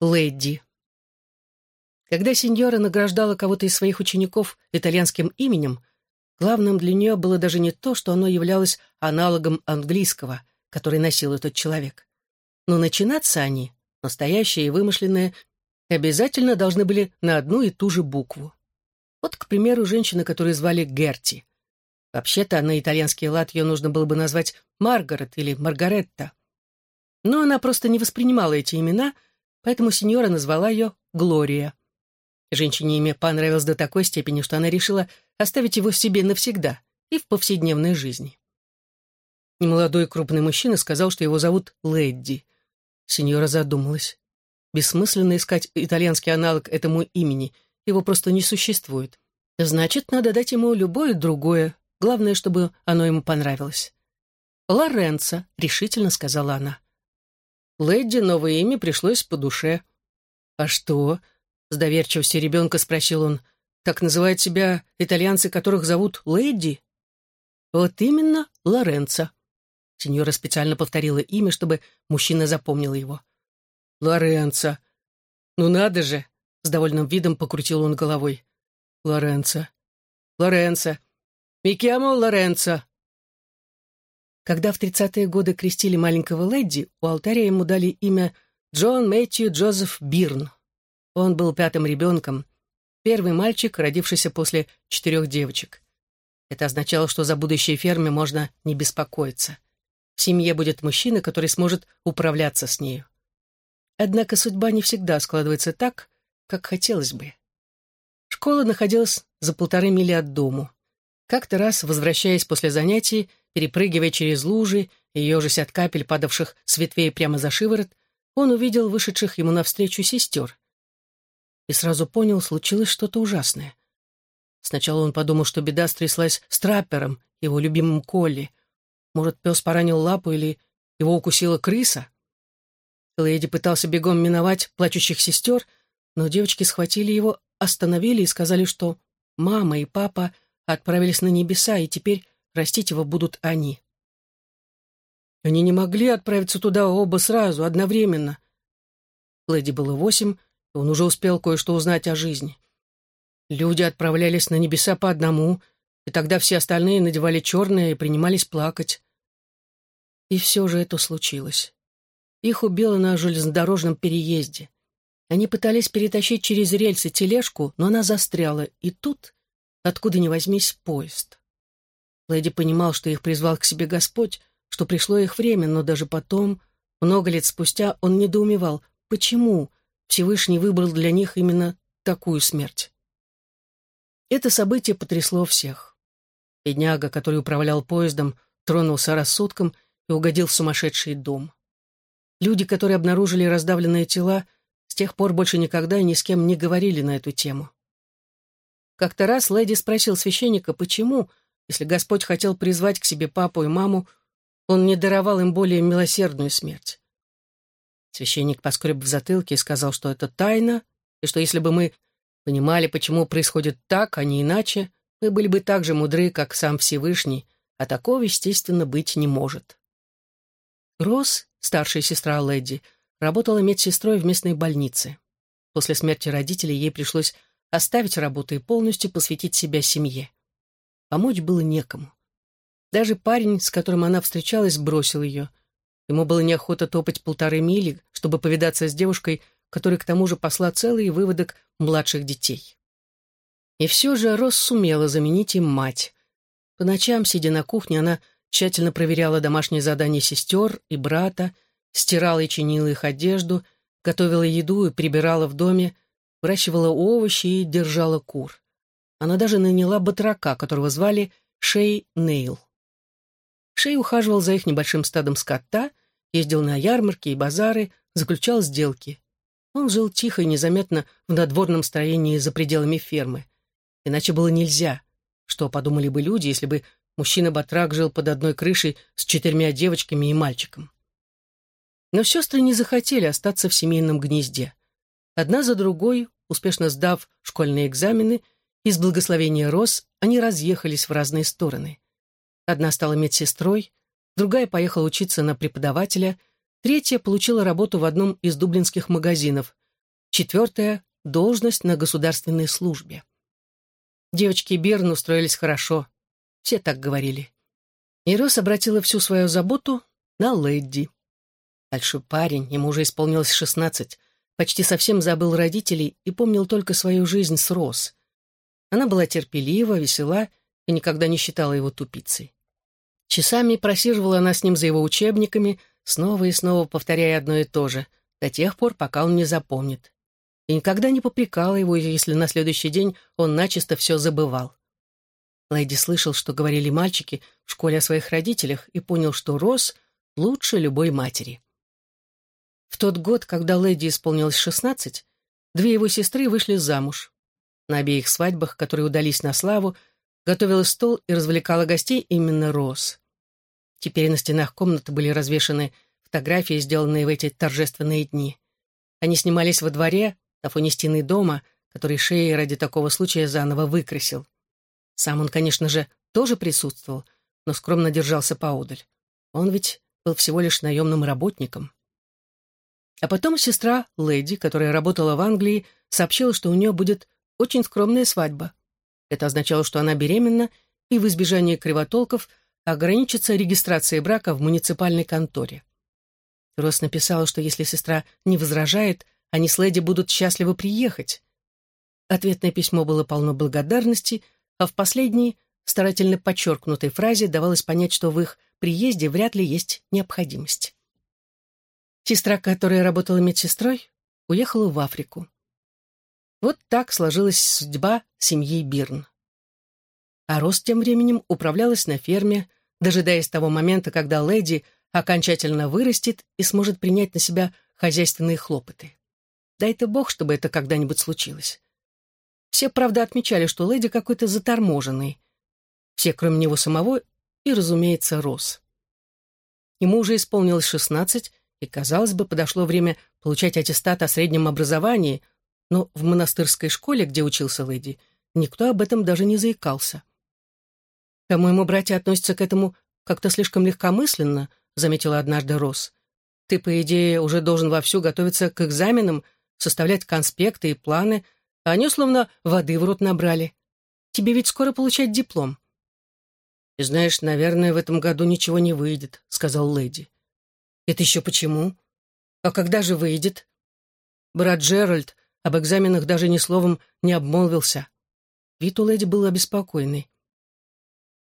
Лэдди. Когда сеньора награждала кого-то из своих учеников итальянским именем, главным для нее было даже не то, что оно являлось аналогом английского, который носил этот человек. Но начинаться они, настоящие и вымышленные, обязательно должны были на одну и ту же букву. Вот, к примеру, женщина, которую звали Герти. Вообще-то на итальянский лад ее нужно было бы назвать Маргарет или Маргаретта. Но она просто не воспринимала эти имена, поэтому сеньора назвала ее Глория. Женщине имя понравилось до такой степени, что она решила оставить его себе навсегда и в повседневной жизни. Немолодой крупный мужчина сказал, что его зовут Лэдди. Сеньора задумалась. Бессмысленно искать итальянский аналог этому имени, его просто не существует. Значит, надо дать ему любое другое, главное, чтобы оно ему понравилось. «Лоренцо», — решительно сказала она. Лэдди новое имя пришлось по душе. «А что?» — с доверчивостью ребенка спросил он. «Так называют себя итальянцы, которых зовут Лэдди?» «Вот именно Лоренцо». Сеньора специально повторила имя, чтобы мужчина запомнил его. «Лоренцо! Ну надо же!» — с довольным видом покрутил он головой. «Лоренцо! Лоренцо! Микиамо Лоренцо!» Когда в тридцатые годы крестили маленького Лэдди, у алтаря ему дали имя Джон Мэтью Джозеф Бирн. Он был пятым ребенком, первый мальчик, родившийся после четырех девочек. Это означало, что за будущее ферме можно не беспокоиться. В семье будет мужчина, который сможет управляться с нею. Однако судьба не всегда складывается так, как хотелось бы. Школа находилась за полторы мили от дому. Как-то раз, возвращаясь после занятий, перепрыгивая через лужи и ежась от капель, падавших с ветвей прямо за шиворот, он увидел вышедших ему навстречу сестер и сразу понял, случилось что-то ужасное. Сначала он подумал, что беда стряслась с траппером, его любимым Колли. Может, пес поранил лапу или его укусила крыса? Лэйди пытался бегом миновать плачущих сестер, но девочки схватили его, остановили и сказали, что мама и папа отправились на небеса, и теперь растить его будут они. Они не могли отправиться туда оба сразу, одновременно. Лэди было восемь, он уже успел кое-что узнать о жизни. Люди отправлялись на небеса по одному, и тогда все остальные надевали черное и принимались плакать. И все же это случилось. Их убило на железнодорожном переезде. Они пытались перетащить через рельсы тележку, но она застряла, и тут, откуда ни возьмись, поезд. Лэди понимал, что их призвал к себе Господь, что пришло их время, но даже потом, много лет спустя, он недоумевал, почему Всевышний выбрал для них именно такую смерть. Это событие потрясло всех. Бедняга, который управлял поездом, тронулся рассудком и угодил в сумасшедший дом. Люди, которые обнаружили раздавленные тела, с тех пор больше никогда ни с кем не говорили на эту тему. Как-то раз Лэди спросил священника, почему, если Господь хотел призвать к себе папу и маму, он не даровал им более милосердную смерть. Священник поскреб в затылке и сказал, что это тайна, и что если бы мы понимали, почему происходит так, а не иначе, мы были бы так же мудры, как сам Всевышний, а такого, естественно, быть не может. Рос, старшая сестра Лэдди, работала медсестрой в местной больнице. После смерти родителей ей пришлось оставить работу и полностью посвятить себя семье. Помочь было некому. Даже парень, с которым она встречалась, бросил ее — Ему было неохота топать полторы мили, чтобы повидаться с девушкой, которая к тому же посла целый выводок младших детей. И все же Рос сумела заменить им мать. По ночам, сидя на кухне, она тщательно проверяла домашние задания сестер и брата, стирала и чинила их одежду, готовила еду и прибирала в доме, выращивала овощи и держала кур. Она даже наняла батрака, которого звали Шей Нейл. Шей ухаживал за их небольшим стадом скота, ездил на ярмарки и базары, заключал сделки. Он жил тихо и незаметно в надворном строении за пределами фермы. Иначе было нельзя. Что подумали бы люди, если бы мужчина-батрак жил под одной крышей с четырьмя девочками и мальчиком? Но сестры не захотели остаться в семейном гнезде. Одна за другой, успешно сдав школьные экзамены, из благословения Рос они разъехались в разные стороны. Одна стала медсестрой, другая поехала учиться на преподавателя, третья получила работу в одном из дублинских магазинов, четвертое — должность на государственной службе. Девочки Бирн устроились хорошо. Все так говорили. И Рос обратила всю свою заботу на Лэдди. Большой парень, ему уже исполнилось шестнадцать, почти совсем забыл родителей и помнил только свою жизнь с Рос. Она была терпелива, весела и никогда не считала его тупицей. Часами просиживала она с ним за его учебниками, снова и снова повторяя одно и то же, до тех пор, пока он не запомнит. И никогда не попрекала его, если на следующий день он начисто все забывал. Лэйди слышал, что говорили мальчики в школе о своих родителях, и понял, что Рос лучше любой матери. В тот год, когда Лэйди исполнилось шестнадцать, две его сестры вышли замуж. На обеих свадьбах, которые удались на славу, готовила стол и развлекала гостей именно Рос. Теперь на стенах комнаты были развешаны фотографии, сделанные в эти торжественные дни. Они снимались во дворе, на фоне стены дома, который Шеи ради такого случая заново выкрасил. Сам он, конечно же, тоже присутствовал, но скромно держался поодаль. Он ведь был всего лишь наемным работником. А потом сестра Лэди, которая работала в Англии, сообщила, что у нее будет очень скромная свадьба. Это означало, что она беременна и в избежание кривотолков ограничится регистрацией брака в муниципальной конторе. Рос написала, что если сестра не возражает, они с Лэди будут счастливы приехать. Ответное письмо было полно благодарности, а в последней, старательно подчеркнутой фразе давалось понять, что в их приезде вряд ли есть необходимость. Сестра, которая работала медсестрой, уехала в Африку. Вот так сложилась судьба семьи Бирн. А Рос тем временем управлялась на ферме, дожидаясь того момента, когда леди окончательно вырастет и сможет принять на себя хозяйственные хлопоты. Дай-то бог, чтобы это когда-нибудь случилось. Все, правда, отмечали, что леди какой-то заторможенный. Все, кроме него самого, и, разумеется, Рос. Ему уже исполнилось шестнадцать, и, казалось бы, подошло время получать аттестат о среднем образовании, но в монастырской школе, где учился леди, никто об этом даже не заикался. «По-моему, братья относятся к этому как-то слишком легкомысленно», заметила однажды Рос. «Ты, по идее, уже должен вовсю готовиться к экзаменам, составлять конспекты и планы, а они словно воды в рот набрали. Тебе ведь скоро получать диплом». «И знаешь, наверное, в этом году ничего не выйдет», — сказал леди. «Это еще почему? А когда же выйдет?» Брат Джеральд об экзаменах даже ни словом не обмолвился. Вид у леди был обеспокоенный.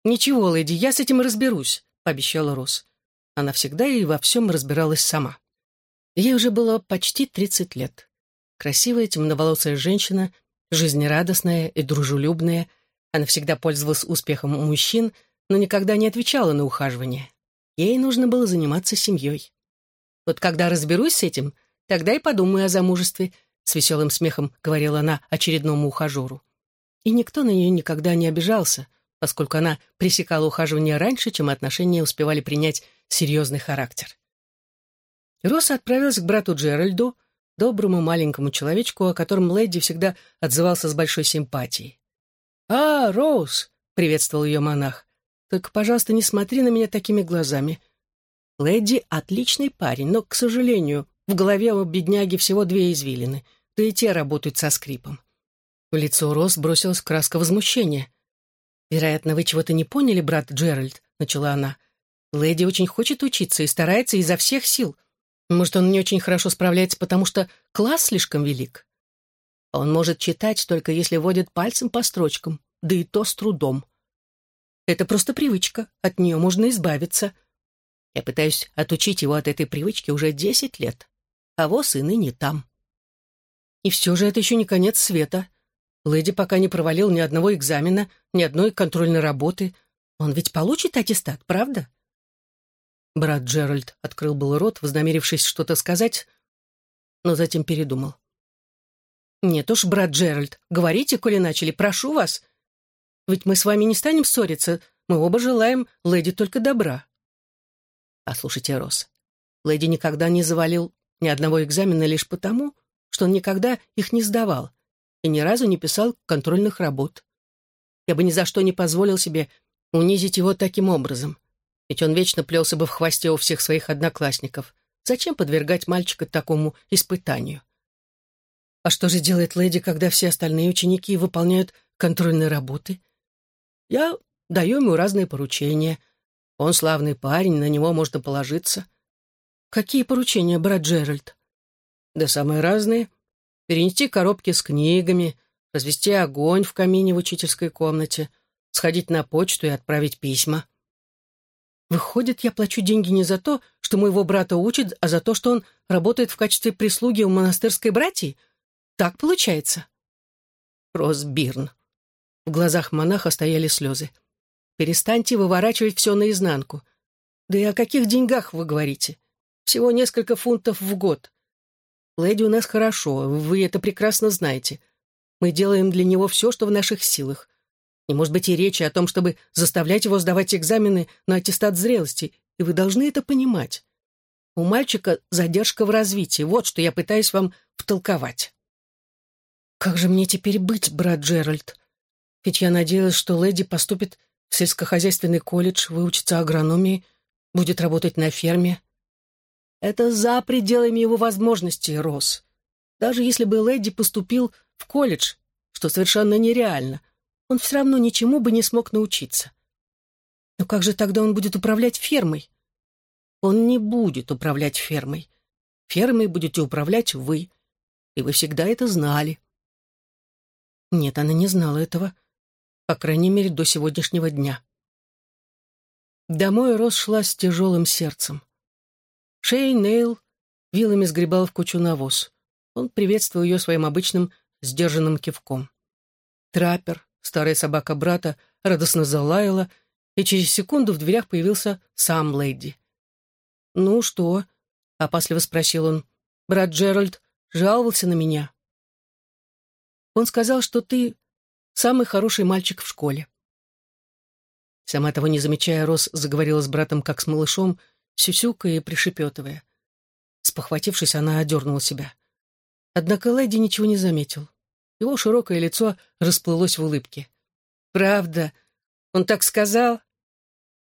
«Ничего, леди, я с этим разберусь», — пообещала Рос. Она всегда и во всем разбиралась сама. Ей уже было почти тридцать лет. Красивая темноволосая женщина, жизнерадостная и дружелюбная. Она всегда пользовалась успехом у мужчин, но никогда не отвечала на ухаживание. Ей нужно было заниматься семьей. Вот когда разберусь с этим, тогда и подумаю о замужестве, с веселым смехом говорила она очередному ухажеру. И никто на нее никогда не обижался, поскольку она пресекала ухаживание раньше, чем отношения успевали принять серьезный характер. Роса отправилась к брату Джеральду, доброму маленькому человечку, о котором Лэдди всегда отзывался с большой симпатией. «А, Роуз!» — приветствовал ее монах. «Только, пожалуйста, не смотри на меня такими глазами. Лэдди — отличный парень, но, к сожалению, в голове у бедняги всего две извилины, да и те работают со скрипом». В лицо Роз бросилась краска возмущения. «Вероятно, вы чего-то не поняли, брат Джеральд», — начала она. «Лэдди очень хочет учиться и старается изо всех сил. Может, он не очень хорошо справляется, потому что класс слишком велик. Он может читать только если водит пальцем по строчкам, да и то с трудом. Это просто привычка, от нее можно избавиться. Я пытаюсь отучить его от этой привычки уже десять лет, а воз и ныне там. И все же это еще не конец света. Лэди пока не провалил ни одного экзамена, ни одной контрольной работы. Он ведь получит аттестат, правда? Брат Джеральд открыл был рот, вознамерившись что-то сказать, но затем передумал. «Нет уж, брат Джеральд, говорите, коли начали, прошу вас. Ведь мы с вами не станем ссориться, мы оба желаем леди только добра». «Послушайте, Рос, леди никогда не завалил ни одного экзамена лишь потому, что он никогда их не сдавал и ни разу не писал контрольных работ. Я бы ни за что не позволил себе унизить его таким образом. Ведь он вечно плелся бы в хвосте у всех своих одноклассников. Зачем подвергать мальчика такому испытанию? А что же делает леди, когда все остальные ученики выполняют контрольные работы? Я даю ему разные поручения. Он славный парень, на него можно положиться. Какие поручения, брат Джеральд? Да самые разные. Перенести коробки с книгами, развести огонь в камине в учительской комнате, сходить на почту и отправить письма. Выходит, я плачу деньги не за то, что моего брата учат, а за то, что он работает в качестве прислуги у монастырской братьи? Так получается? Росбирн. В глазах монаха стояли слезы. Перестаньте выворачивать все наизнанку. Да и о каких деньгах вы говорите? Всего несколько фунтов в год. Леди у нас хорошо, вы это прекрасно знаете. Мы делаем для него все, что в наших силах. Не может быть и речи о том, чтобы заставлять его сдавать экзамены на аттестат зрелости, и вы должны это понимать. У мальчика задержка в развитии, вот что я пытаюсь вам втолковать. Как же мне теперь быть, брат Джеральд? Ведь я надеялась, что леди поступит в сельскохозяйственный колледж, выучится агрономии, будет работать на ферме. Это за пределами его возможностей, Рос. Даже если бы леди поступил в колледж, что совершенно нереально, он все равно ничему бы не смог научиться. Но как же тогда он будет управлять фермой? Он не будет управлять фермой. Фермой будете управлять вы. И вы всегда это знали. Нет, она не знала этого. По крайней мере, до сегодняшнего дня. Домой Рос шла с тяжелым сердцем. Шей Нейл вилами сгребал в кучу навоз. Он приветствовал ее своим обычным сдержанным кивком. Траппер, старая собака брата, радостно залаяла, и через секунду в дверях появился сам Лэйди. «Ну что?» — опасливо спросил он. «Брат Джеральд жаловался на меня». Он сказал, что ты самый хороший мальчик в школе. Сама того не замечая, Рос заговорила с братом как с малышом, сюсюкая и пришепетывая. Спохватившись, она одернула себя. Однако Лэдди ничего не заметил. Его широкое лицо расплылось в улыбке. «Правда? Он так сказал?»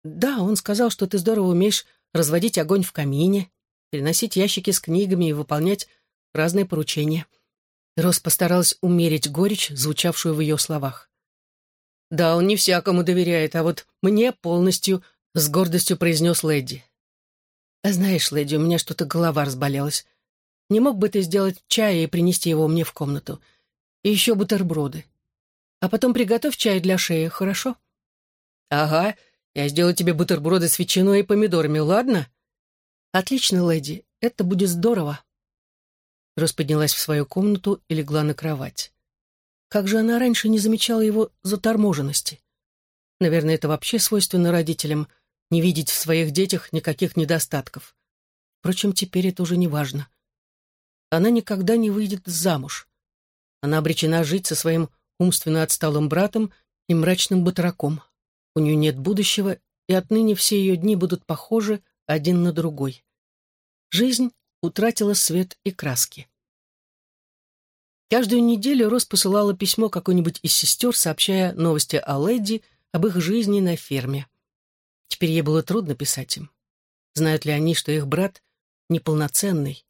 «Да, он сказал, что ты здорово умеешь разводить огонь в камине, переносить ящики с книгами и выполнять разные поручения». Рос постаралась умерить горечь, звучавшую в ее словах. «Да, он не всякому доверяет, а вот мне полностью», — с гордостью произнес леди. «А знаешь, леди, у меня что-то голова разболелась. Не мог бы ты сделать чай и принести его мне в комнату? И еще бутерброды. А потом приготовь чай для шеи, хорошо?» «Ага, я сделаю тебе бутерброды с ветчиной и помидорами, ладно?» «Отлично, леди, это будет здорово». Рос поднялась в свою комнату и легла на кровать. Как же она раньше не замечала его заторможенности? Наверное, это вообще свойственно родителям — не видеть в своих детях никаких недостатков. Впрочем, теперь это уже не важно. Она никогда не выйдет замуж. Она обречена жить со своим умственно отсталым братом и мрачным батраком. У нее нет будущего, и отныне все ее дни будут похожи один на другой. Жизнь утратила свет и краски. Каждую неделю Рос посылала письмо какой-нибудь из сестер, сообщая новости о Лэдди, об их жизни на ферме. Теперь ей было трудно писать им. Знают ли они, что их брат неполноценный?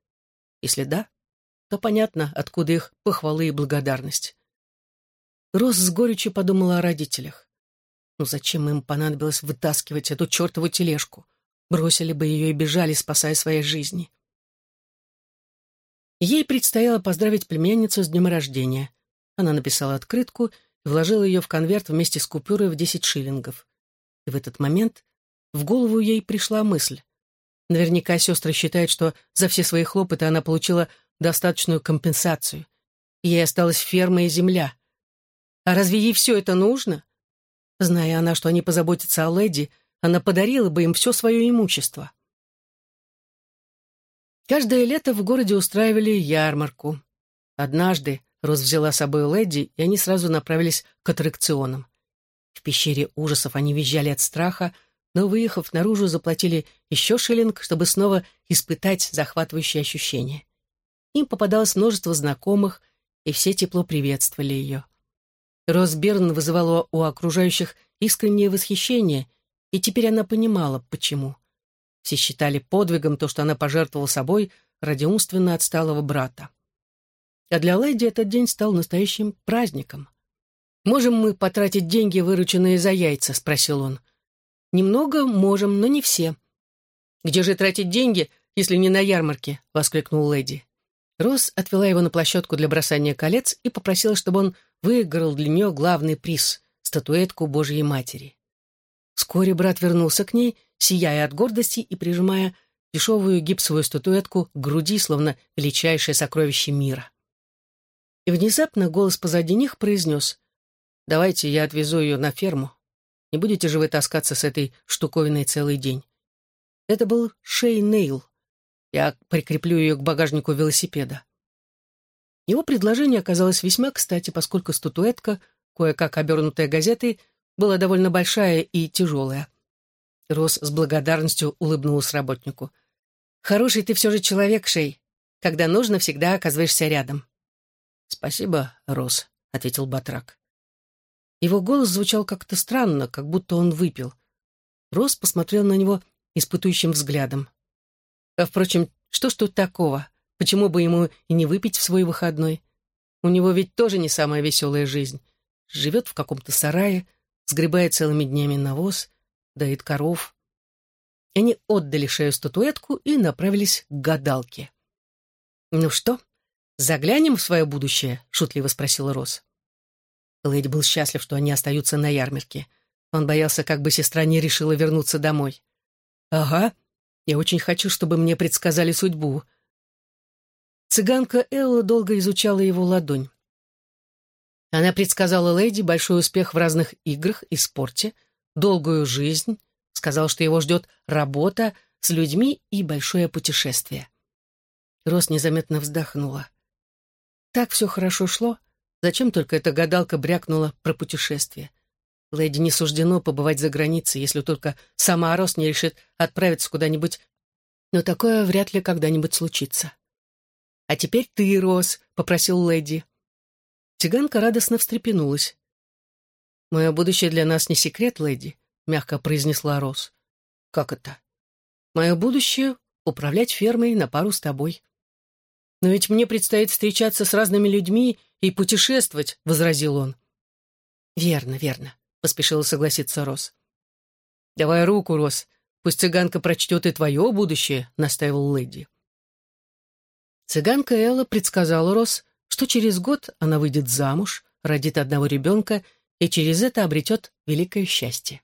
Если да, то понятно, откуда их похвалы и благодарность. Рос с горечью подумала о родителях. Ну зачем им понадобилось вытаскивать эту чертову тележку? Бросили бы ее и бежали, спасая свои жизни. Ей предстояло поздравить племянницу с днем рождения. Она написала открытку и вложила ее в конверт вместе с купюрой в десять шиллингов. И в этот момент в голову ей пришла мысль. Наверняка сестры считают, что за все свои хлопоты она получила достаточную компенсацию. Ей осталась ферма и земля. А разве ей все это нужно? Зная она, что они позаботятся о леди, она подарила бы им все свое имущество. Каждое лето в городе устраивали ярмарку. Однажды Роз взяла с собой леди, и они сразу направились к аттракционам. В пещере ужасов они визжали от страха, но, выехав наружу, заплатили еще шиллинг, чтобы снова испытать захватывающие ощущения. Им попадалось множество знакомых, и все тепло приветствовали ее. Роз Берн вызывала у окружающих искреннее восхищение, и теперь она понимала, почему. Все считали подвигом то, что она пожертвовала собой ради умственно отсталого брата. а для Лэдди этот день стал настоящим праздником. «Можем мы потратить деньги, вырученные за яйца?» — спросил он. «Немного можем, но не все». «Где же тратить деньги, если не на ярмарке?» — воскликнул леди. Росс отвела его на площадку для бросания колец и попросила, чтобы он выиграл для нее главный приз — статуэтку Божьей Матери. Вскоре брат вернулся к ней, сияя от гордости и прижимая дешевую гипсовую статуэтку к груди, словно величайшее сокровище мира. И внезапно голос позади них произнес «Давайте я отвезу ее на ферму. Не будете же вы таскаться с этой штуковиной целый день». Это был Шей Нейл. Я прикреплю ее к багажнику велосипеда. Его предложение оказалось весьма кстати, поскольку статуэтка, кое-как обернутая газетой, была довольно большая и тяжелая. Рос с благодарностью улыбнулась работнику. «Хороший ты все же человек, Шей. Когда нужно, всегда оказываешься рядом». «Спасибо, Рос», — ответил Батрак. Его голос звучал как-то странно, как будто он выпил. Рос посмотрел на него испытующим взглядом. А, впрочем, что ж тут такого? Почему бы ему и не выпить в свой выходной? У него ведь тоже не самая веселая жизнь. Живет в каком-то сарае, сгребает целыми днями навоз, доит коров. Они отдали шею статуэтку и направились к гадалке. «Ну что, заглянем в свое будущее?» — шутливо спросила Рос. Лэйди был счастлив, что они остаются на ярмарке. Он боялся, как бы сестра не решила вернуться домой. «Ага», я очень хочу, чтобы мне предсказали судьбу. Цыганка Элла долго изучала его ладонь. Она предсказала леди большой успех в разных играх и спорте, долгую жизнь, сказал, что его ждет работа с людьми и большое путешествие. Рос незаметно вздохнула. Так все хорошо шло. Зачем только эта гадалка брякнула про путешествие? Леди не суждено побывать за границей, если только сама Рос не решит отправиться куда-нибудь, но такое вряд ли когда-нибудь случится. «А теперь ты, Рос», — попросил леди. Цыганка радостно встрепенулась. «Мое будущее для нас не секрет, леди», — мягко произнесла Рос. «Как это?» «Мое будущее — управлять фермой на пару с тобой». «Но ведь мне предстоит встречаться с разными людьми и путешествовать», — возразил он. «Верно, верно поспешила согласиться Рос. «Давай руку, Рос. Пусть цыганка прочтет и твое будущее», — настаивал леди. Цыганка Элла предсказала Рос, что через год она выйдет замуж, родит одного ребенка и через это обретет великое счастье.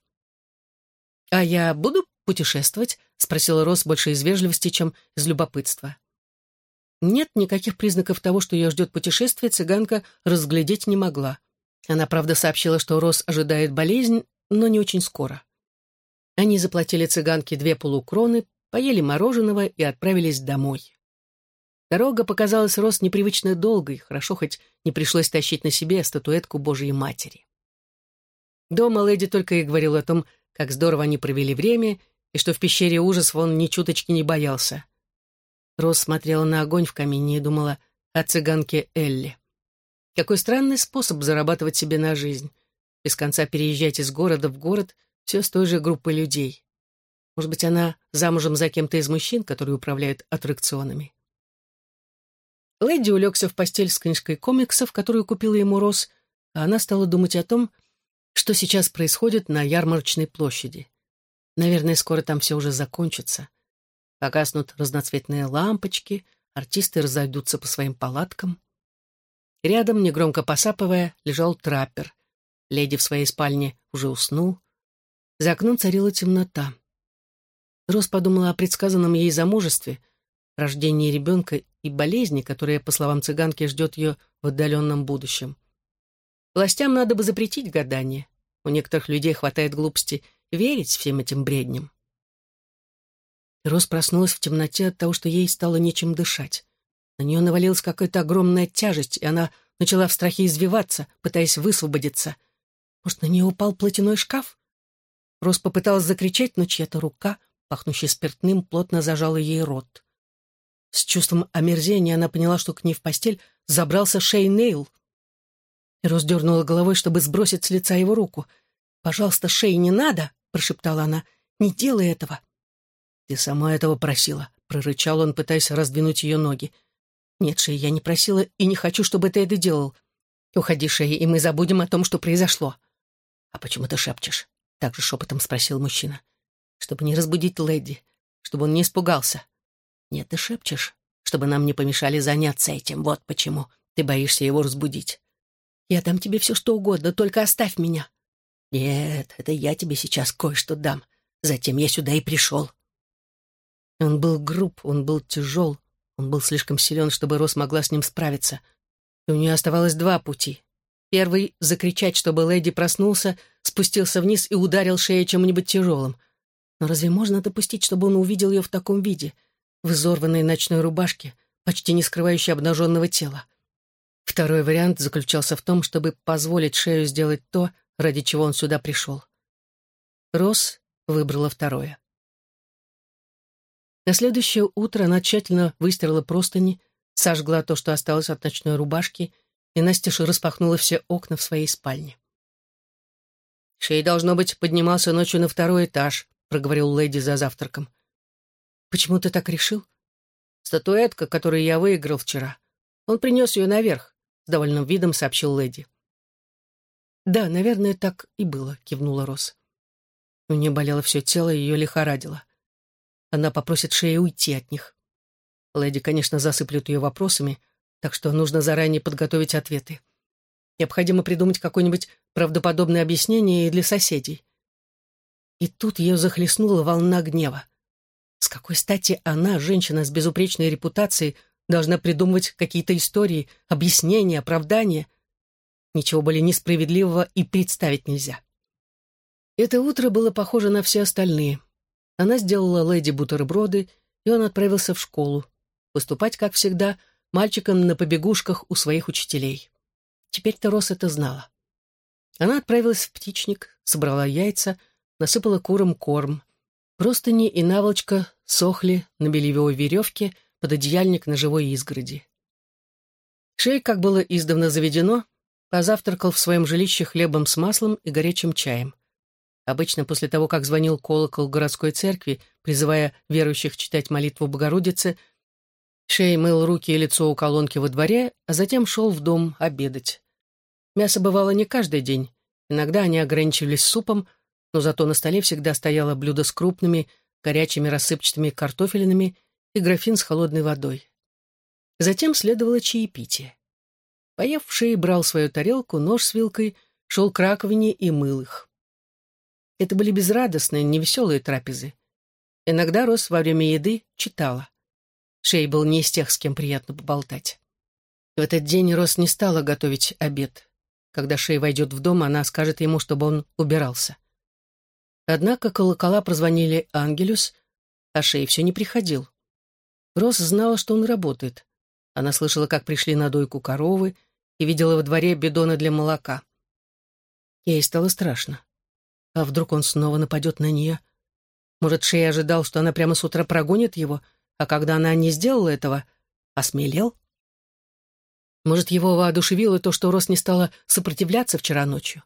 «А я буду путешествовать?» — спросила Рос больше из вежливости, чем из любопытства. Нет никаких признаков того, что ее ждет путешествие, цыганка разглядеть не могла. Она, правда, сообщила, что Рос ожидает болезнь, но не очень скоро. Они заплатили цыганке две полукроны, поели мороженого и отправились домой. Дорога показалась Рос непривычно долгой, хорошо хоть не пришлось тащить на себе статуэтку Божьей Матери. Дома леди только и говорил о том, как здорово они провели время, и что в пещере ужасов он ни чуточки не боялся. Рос смотрела на огонь в камине и думала о цыганке Элли. Какой странный способ зарабатывать себе на жизнь. Без конца переезжать из города в город все с той же группой людей. Может быть, она замужем за кем-то из мужчин, которые управляют аттракционами. Лэдди улегся в постель с книжкой комиксов, которую купила ему Рос, а она стала думать о том, сейчас происходит на ярмарочной площади. Наверное, скоро там все уже закончится. Погаснут разноцветные лампочки, артисты разойдутся по своим палаткам. Рядом, негромко посапывая, лежал траппер. Леди в своей спальне уже уснул. За окном царила темнота. Рос подумала о предсказанном ей замужестве, рождении ребенка и болезни, которая, по словам цыганки, ждет ее в отдаленном будущем. Властям надо бы запретить гадание. У некоторых людей хватает глупости верить всем этим бредням. Рос проснулась в темноте от того, что ей стало нечем дышать. На нее навалилась какая-то огромная тяжесть, и она начала в страхе извиваться, пытаясь высвободиться. Может, на нее упал платяной шкаф? Рос попыталась закричать, но чья-то рука, пахнущая спиртным, плотно зажала ей рот. С чувством омерзения она поняла, что к ней в постель забрался Шей Нейл. Рос дернула головой, чтобы сбросить с лица его руку. «Пожалуйста, Шей, не надо!» — прошептала она. «Не делай этого!» «Ты сама этого просила», — прорычал он, пытаясь раздвинуть ее ноги. «Нет, Шей, я не просила и не хочу, чтобы ты это делал. Уходи, Шей, и мы забудем о том, что произошло». «А почему ты шепчешь?» — также шепотом спросил мужчина. «Чтобы не разбудить леди, чтобы он не испугался». «Нет, ты шепчешь, чтобы нам не помешали заняться этим. Вот почему ты боишься его разбудить». «Я дам тебе все, что угодно, только оставь меня». «Нет, это я тебе сейчас кое-что дам. Затем я сюда и пришел». Он был груб, он был тяжел, он был слишком силен, чтобы Рос могла с ним справиться. И у нее оставалось два пути. Первый — закричать, чтобы леди проснулся, спустился вниз и ударил шею чем-нибудь тяжелым. Но разве можно допустить, чтобы он увидел ее в таком виде, в изорванной ночной рубашке, почти не скрывающей обнаженного тела? Второй вариант заключался в том, чтобы позволить шею сделать то, ради чего он сюда пришел. Рос выбрала второе. На следующее утро она тщательно выстирала простыни, сожгла то, что осталось от ночной рубашки, и Настеша распахнула все окна в своей спальне. «Шей, должно быть, поднимался ночью на второй этаж», — проговорил леди за завтраком. «Почему ты так решил?» «Статуэтка, которую я выиграл вчера. Он принес ее наверх», — с довольным видом сообщил леди. «Да, наверное, так и было», — кивнула Рос. У нее болело все тело, ее лихорадило. Она попросит Шеи уйти от них. Леди, конечно, засыплют ее вопросами, так что нужно заранее подготовить ответы. Необходимо придумать какое-нибудь правдоподобное объяснение и для соседей. И тут ее захлестнула волна гнева. С какой стати она, женщина с безупречной репутацией, должна придумывать какие-то истории, объяснения, оправдания? Ничего более несправедливого и представить нельзя. Это утро было похоже на все остальные. Она сделала леди бутерброды, и он отправился в школу. Выступать, как всегда, мальчиком на побегушках у своих учителей. Теперь-то Рос это знала. Она отправилась в птичник, собрала яйца, насыпала курам корм. Простыни и наволочка сохли на бельевой веревке под одеяльник на живой изгороди. Шей, как было издавна заведено, позавтракал в своем жилище хлебом с маслом и горячим чаем. Обычно после того, как звонил колокол городской церкви, призывая верующих читать молитву Богородицы, Шей мыл руки и лицо у колонки во дворе, а затем шел в дом обедать. Мясо бывало не каждый день. Иногда они ограничивались супом, но зато на столе всегда стояло блюдо с крупными, горячими рассыпчатыми картофелинами и графин с холодной водой. Затем следовало чаепитие. Поев, Шей брал свою тарелку, нож с вилкой, шел к раковине и мыл их. Это были безрадостные, невеселые трапезы. Иногда Рос во время еды читала. Шей был не из тех, с кем приятно поболтать. В этот день Рос не стала готовить обед. Когда Шей войдет в дом, она скажет ему, чтобы он убирался. Однако колокола прозвонили Ангелюс, а Шей все не приходил. Рос знала, что он работает. Она слышала, как пришли на дойку коровы и видела во дворе бидоны для молока. Ей стало страшно. А вдруг он снова нападет на нее? Может, Шей ожидал, что она прямо с утра прогонит его, а когда она не сделала этого, осмелел? Может, его воодушевило то, что Рос не стала сопротивляться вчера ночью?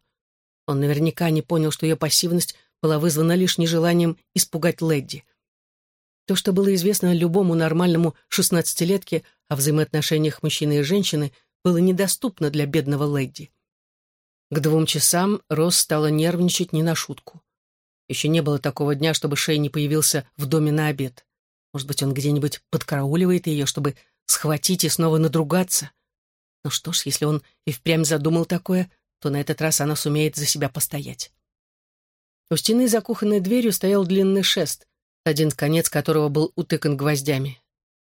Он наверняка не понял, что ее пассивность была вызвана лишь нежеланием испугать Лэдди. То, что было известно любому нормальному шестнадцатилетке о взаимоотношениях мужчины и женщины, было недоступно для бедного Лэдди. К двум часам Рос стала нервничать не на шутку. Еще не было такого дня, чтобы Шей не появился в доме на обед. Может быть, он где-нибудь подкарауливает ее, чтобы схватить и снова надругаться. Ну что ж, если он и впрямь задумал такое, то на этот раз она сумеет за себя постоять. У стены за кухонной дверью стоял длинный шест, один конец которого был утыкан гвоздями.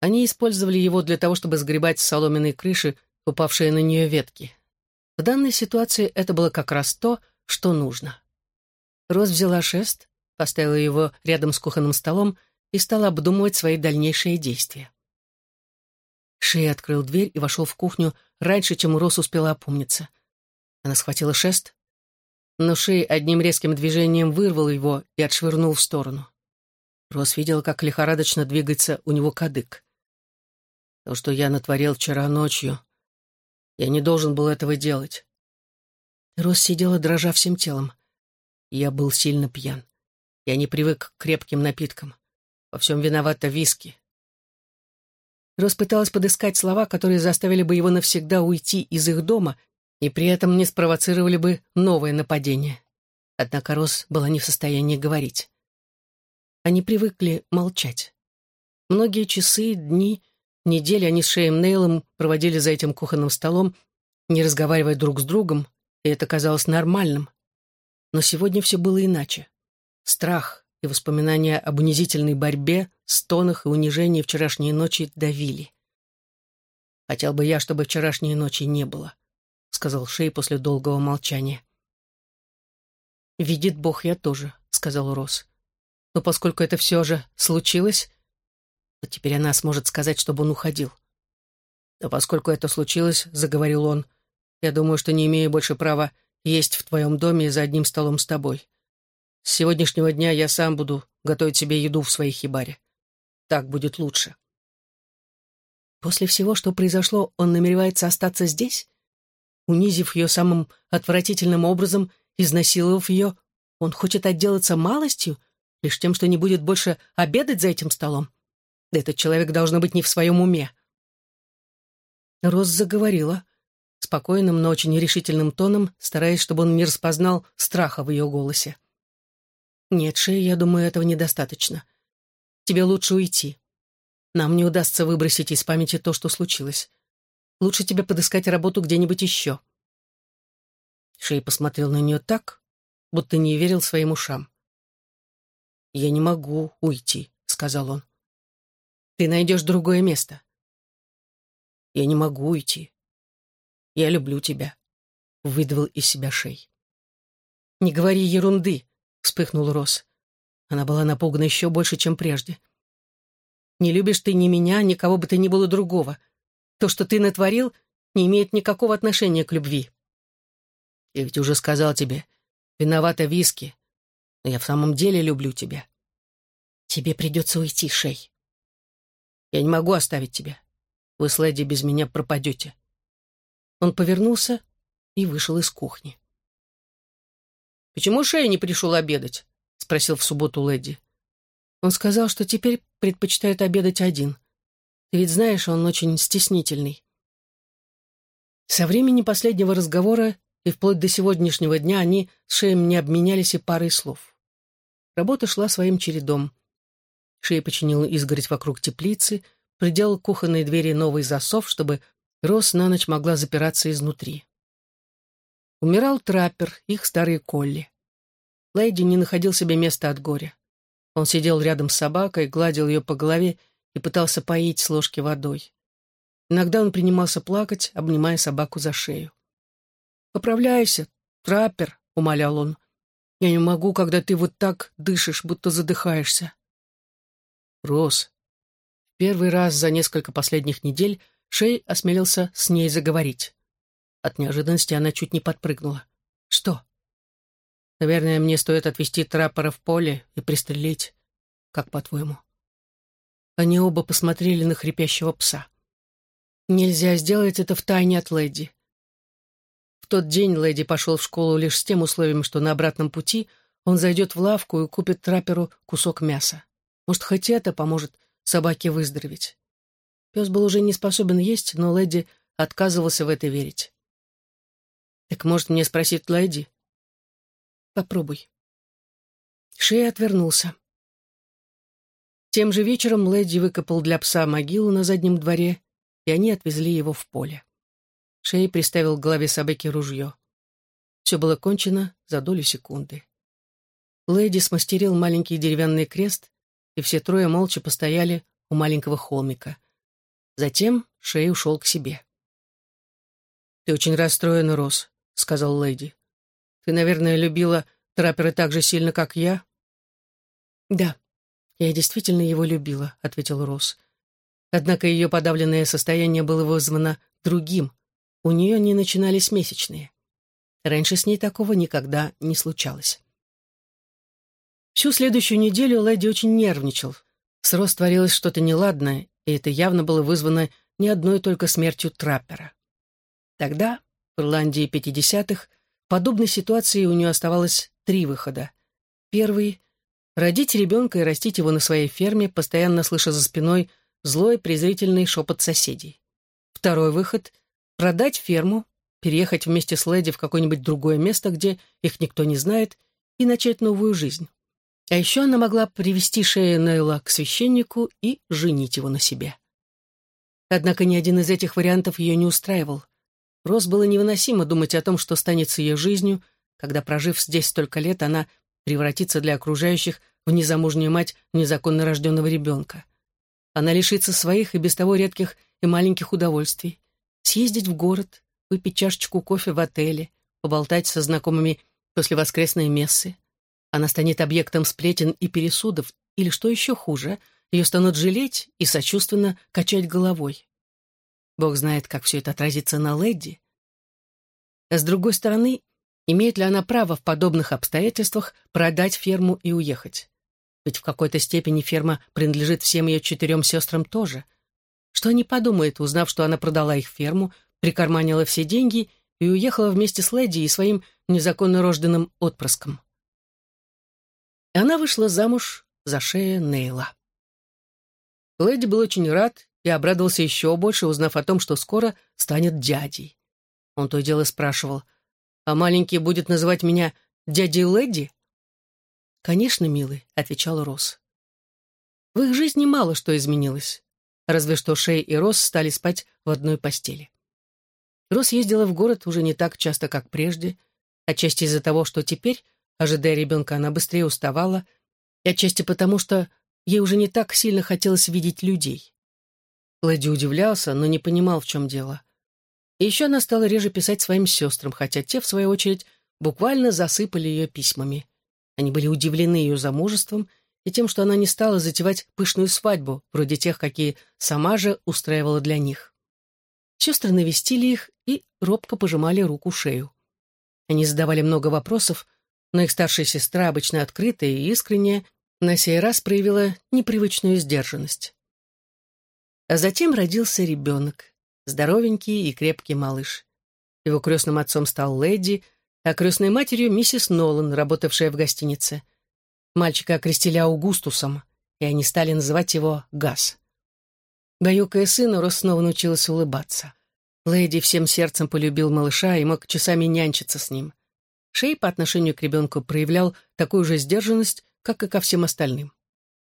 Они использовали его для того, чтобы сгребать с соломенной крыши упавшие на нее ветки. В данной ситуации это было как раз то, что нужно. Роз взяла шест, поставила его рядом с кухонным столом и стала обдумывать свои дальнейшие действия. Шей открыл дверь и вошел в кухню раньше, чем Рос успела опомниться. Она схватила шест, но Шей одним резким движением вырвал его и отшвырнул в сторону. Рос видел, как лихорадочно двигается у него кадык. То, что я натворил вчера ночью, я не должен был этого делать. Рос сидела, дрожа всем телом. Я был сильно пьян. Я не привык к крепким напиткам. Во всем виновата виски. Рос пыталась подыскать слова, которые заставили бы его навсегда уйти из их дома и при этом не спровоцировали бы новое нападение. Однако Рос была не в состоянии говорить. Они привыкли молчать. Многие часы, дни, недели они с Шеем Нейлом проводили за этим кухонным столом, не разговаривая друг с другом, и это казалось нормальным. Но сегодня все было иначе. Страх и воспоминания об унизительной борьбе, стонах и унижении вчерашней ночи давили. «Хотел бы я, чтобы вчерашней ночи не было», — сказал Шей после долгого молчания. «Видит Бог, я тоже», — сказал Рос. «Но поскольку это все же случилось, то теперь она сможет сказать, чтобы он уходил». «Но поскольку это случилось», — заговорил он, — «я думаю, что не имею больше права есть в твоем доме за одним столом с тобой. С сегодняшнего дня я сам буду готовить себе еду в своей хибаре. Так будет лучше». После всего, что произошло, он намеревается остаться здесь? Унизив ее самым отвратительным образом — Изнасиловав ее, он хочет отделаться малостью, лишь тем, что не будет больше обедать за этим столом. Этот человек должно быть не в своем уме. Роз заговорила, спокойным, но очень решительным тоном, стараясь, чтобы он не распознал страха в ее голосе. «Нет, Шея, я думаю, этого недостаточно. Тебе лучше уйти. Нам не удастся выбросить из памяти то, что случилось. Лучше тебе подыскать работу где-нибудь еще». Шей посмотрел на нее так, будто не верил своим ушам. «Я не могу уйти», — сказал он. «Ты найдешь другое место». «Я не могу уйти. Я люблю тебя», — выдавил из себя Шей. «Не говори ерунды», — вспыхнул Рос. Она была напугана еще больше, чем прежде. «Не любишь ты ни меня, ни кого бы ты ни было другого. То, что ты натворил, не имеет никакого отношения к любви». Я ведь уже сказал тебе, виновата виски, но я в самом деле люблю тебя. Тебе придется уйти, Шей. Я не могу оставить тебя. Вы с Леди без меня пропадете. Он повернулся и вышел из кухни. «Почему Шей не пришел обедать?» — спросил в субботу Леди. Он сказал, что теперь предпочитает обедать один. Ты ведь знаешь, он очень стеснительный. Со времени последнего разговора и вплоть до сегодняшнего дня они с Шеем не обменялись и парой слов. Работа шла своим чередом. Шей починил изгородь вокруг теплицы, приделал кухонные двери новый засов, чтобы Рос на ночь могла запираться изнутри. Умирал траппер, их старый Колли. Лейди не находил себе места от горя. Он сидел рядом с собакой, гладил ее по голове и пытался поить с ложки водой. Иногда он принимался плакать, обнимая собаку за шею. «Поправляйся, траппер», — умолял он. «Я не могу, когда ты вот так дышишь, будто задыхаешься». «Рос». Первый раз за несколько последних недель Шей осмелился с ней заговорить. От неожиданности она чуть не подпрыгнула. «Что?» «Наверное, мне стоит отвезти траппера в поле и пристрелить. Как по-твоему?» Они оба посмотрели на хрипящего пса. «Нельзя сделать это в тайне от леди. В тот день леди пошел в школу лишь с тем условием, что на обратном пути он зайдет в лавку и купит трапперу кусок мяса. Может, хоть это поможет собаке выздороветь. Пес был уже не способен есть, но леди отказывался в это верить. «Так, может, мне спросить леди?» «Попробуй». Шея отвернулся. Тем же вечером леди выкопал для пса могилу на заднем дворе, и они отвезли его в поле. Шей приставил к голове собаки ружье. Все было кончено за долю секунды. Лэди смастерил маленький деревянный крест, и все трое молча постояли у маленького холмика. Затем Шей ушел к себе. «Ты очень расстроена, Рос», — сказал леди. «Ты, наверное, любила траппера так же сильно, как я?» «Да, я действительно его любила», — ответил Рос. Однако ее подавленное состояние было вызвано другим — у нее не начинались месячные. Раньше с ней такого никогда не случалось. Всю следующую неделю Лэдди очень нервничал. С Рос творилось что-то неладное, и это явно было вызвано не одной только смертью траппера. Тогда, в Ирландии 50-х, в подобной ситуации у нее оставалось три выхода. Первый — родить ребенка и растить его на своей ферме, постоянно слыша за спиной злой презрительный шепот соседей. Второй выход — продать ферму, переехать вместе с леди в какое-нибудь другое место, где их никто не знает, и начать новую жизнь. А еще она могла привести Шея Нейла к священнику и женить его на себе. Однако ни один из этих вариантов ее не устраивал. Рос было невыносимо думать о том, что станет с ее жизнью, когда, прожив здесь столько лет, она превратится для окружающих в незамужнюю мать незаконно рожденного ребенка. Она лишится своих и без того редких и маленьких удовольствий. Съездить в город, выпить чашечку кофе в отеле, поболтать со знакомыми после воскресной мессы. Она станет объектом сплетен и пересудов, или, что еще хуже, ее станут жалеть и сочувственно качать головой. Бог знает, как все это отразится на леди. А с другой стороны, имеет ли она право в подобных обстоятельствах продать ферму и уехать? Ведь в какой-то степени ферма принадлежит всем ее четырем сестрам тоже. Что они подумают, узнав, что она продала их ферму, прикарманила все деньги и уехала вместе с леди и своим незаконно рожденным отпрыском? И она вышла замуж за шея Нейла. Леди был очень рад и обрадовался еще больше, узнав о том, что скоро станет дядей. Он то и дело спрашивал, «А маленький будет называть меня дядей Леди?» «Конечно, милый», — отвечал Рос. В их жизни мало что изменилось, разве что Шей и Рос стали спать в одной постели. Рос ездила в город уже не так часто, как прежде, отчасти из-за того, что теперь, ожидая ребенка, она быстрее уставала, и отчасти потому, что ей уже не так сильно хотелось видеть людей. Лэдди удивлялся, но не понимал, в чем дело. И еще она стала реже писать своим сестрам, хотя те, в свою очередь, буквально засыпали ее письмами. Они были удивлены ее замужеством и тем, что она не стала затевать пышную свадьбу, вроде тех, какие сама же устраивала для них. Сестры навестили их и робко пожимали руку шею. Они задавали много вопросов, но их старшая сестра, обычно открытая и искренняя, на сей раз проявила непривычную сдержанность. А затем родился ребенок, здоровенький и крепкий малыш. Его крестным отцом стал Лэдди, а крестной матерью миссис Нолан, работавшая в гостинице. Мальчика окрестили Аугустусом, и они стали называть его Газ. Баюкая сына, Рос снова научилась улыбаться. Лэдди всем сердцем полюбил малыша и мог часами нянчиться с ним. Шей по отношению к ребенку проявлял такую же сдержанность, как и ко всем остальным.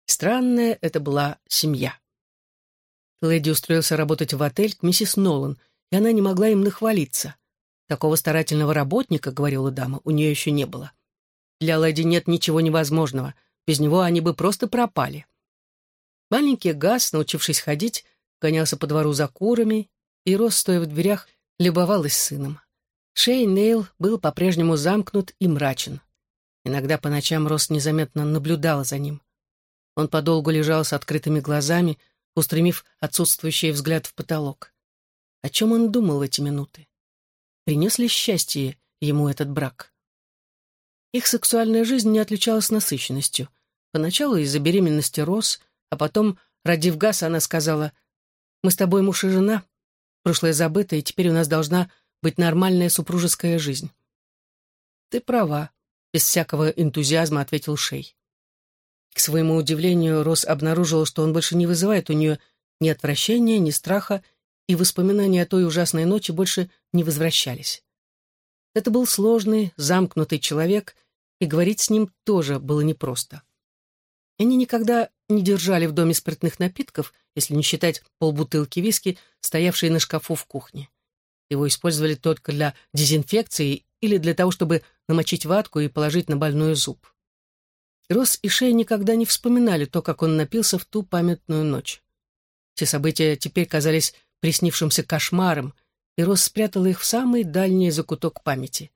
Странная это была семья. Лэдди устроился работать в отель к миссис Нолан, и она не могла им нахвалиться. Такого старательного работника, говорила дама, у нее еще не было. Для Лэдди нет ничего невозможного. Без него они бы просто пропали. Маленький Газ, научившись ходить, гонялся по двору за курами и, рос стоя в дверях, любовалась сыном. Шей Нейл был по-прежнему замкнут и мрачен. Иногда по ночам Рос незаметно наблюдала за ним. Он подолгу лежал с открытыми глазами, устремив отсутствующий взгляд в потолок. О чем он думал в эти минуты? Принес ли счастье ему этот брак? Их сексуальная жизнь не отличалась насыщенностью. Поначалу из-за беременности Рос, а потом, родив Гаса, она сказала, «Мы с тобой муж и жена. Прошлое забыто, и теперь у нас должна быть нормальная супружеская жизнь». «Ты права», без всякого энтузиазма ответил Шей. К своему удивлению, Рос обнаружил, что он больше не вызывает у нее ни отвращения, ни страха, и воспоминания о той ужасной ночи больше не возвращались. Это был сложный, замкнутый человек, и говорить с ним тоже было непросто. Они никогда не держали в доме спиртных напитков, если не считать полбутылки виски, стоявшей на шкафу в кухне. Его использовали только для дезинфекции или для того, чтобы намочить ватку и положить на больной зуб. Рос и Шей никогда не вспоминали то, как он напился в ту памятную ночь. Все события теперь казались приснившимся кошмаром, и Рос спрятала их в самый дальний закуток памяти.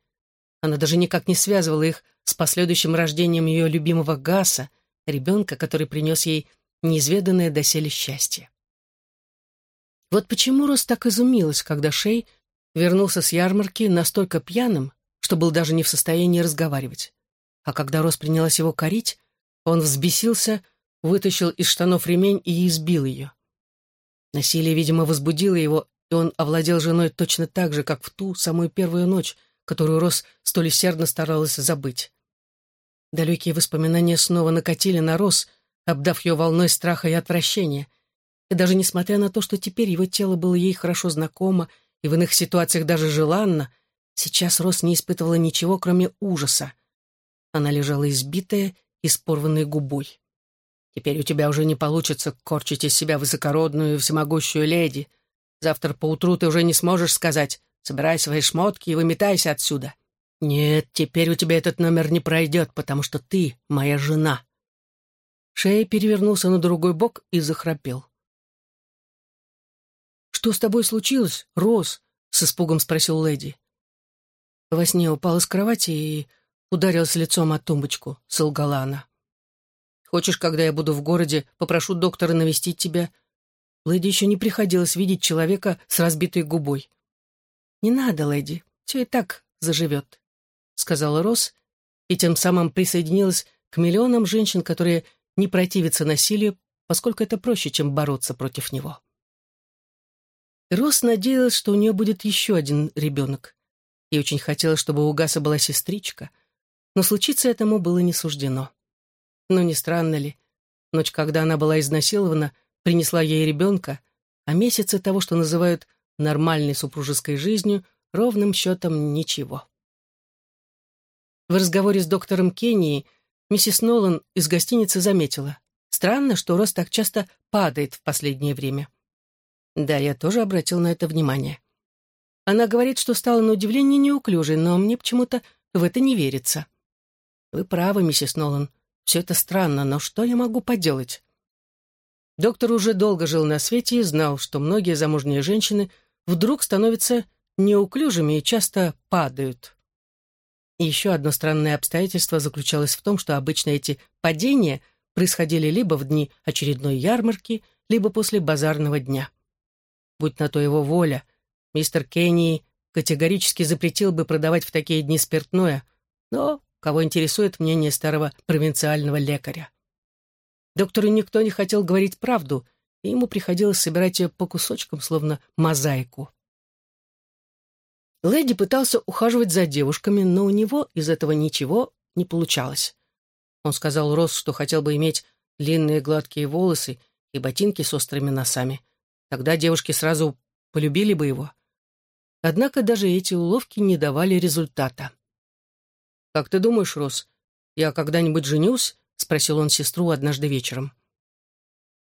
Она даже никак не связывала их с последующим рождением ее любимого Гаса, ребенка, который принес ей неизведанное доселе счастье. Вот почему Рос так изумилась, когда Шей вернулся с ярмарки настолько пьяным, что был даже не в состоянии разговаривать. А когда Рос принялась его корить, он взбесился, вытащил из штанов ремень и избил ее. Насилие, видимо, возбудило его, он овладел женой точно так же, как в ту самую первую ночь, которую Рос столь усердно старалась забыть. Далекие воспоминания снова накатили на Рос, обдав ее волной страха и отвращения. И даже несмотря на то, что теперь его тело было ей хорошо знакомо и в иных ситуациях даже желанно, сейчас Рос не испытывала ничего, кроме ужаса. Она лежала избитая и с порванной губой. «Теперь у тебя уже не получится корчить из себя высокородную и всемогущую леди. Завтра поутру ты уже не сможешь сказать «собирай свои шмотки и выметайся отсюда». Нет, теперь у тебя этот номер не пройдет, потому что ты моя жена». Шея перевернулся на другой бок и захрапел. «Что с тобой случилось, Рос?» — с испугом спросил леди. Во сне упала с кровати и ударилась лицом о тумбочку, — солгала она. «Хочешь, когда я буду в городе, попрошу доктора навестить тебя?» Леди еще не приходилось видеть человека с разбитой губой. «Не надо, леди, все и так заживет», — сказала Рос, и тем самым присоединилась к миллионам женщин, которые не противятся насилию, поскольку это проще, чем бороться против него. Рос надеялась, что у нее будет еще один ребенок. И очень хотела, чтобы у Гаса была сестричка, но случиться этому было не суждено. Но не странно ли, ночь, когда она была изнасилована, принесла ей ребенка, а месяцы того, что называют нормальной супружеской жизнью, ровным счетом ничего. В разговоре с доктором Кении миссис Нолан из гостиницы заметила. Странно, что Рос так часто падает в последнее время. Да, я тоже обратил на это внимание. Она говорит, что стала на удивление неуклюжей, но мне почему-то в это не верится. Вы правы, миссис Нолан. Все это странно, но что я могу поделать? Доктор уже долго жил на свете и знал, что многие замужние женщины вдруг становятся неуклюжими и часто падают. И еще одно странное обстоятельство заключалось в том, что обычно эти падения происходили либо в дни очередной ярмарки, либо после базарного дня. Будь на то его воля, мистер Кенни категорически запретил бы продавать в такие дни спиртное, но кого интересует мнение старого провинциального лекаря. Доктору никто не хотел говорить правду, и ему приходилось собирать ее по кусочкам, словно мозаику. Лэдди пытался ухаживать за девушками, но у него из этого ничего не получалось. Он сказал Росс, что хотел бы иметь длинные гладкие волосы и ботинки с острыми носами. Тогда девушки сразу полюбили бы его. Однако даже эти уловки не давали результата. «Как ты думаешь, Росс, я когда-нибудь женюсь?» — спросил он сестру однажды вечером.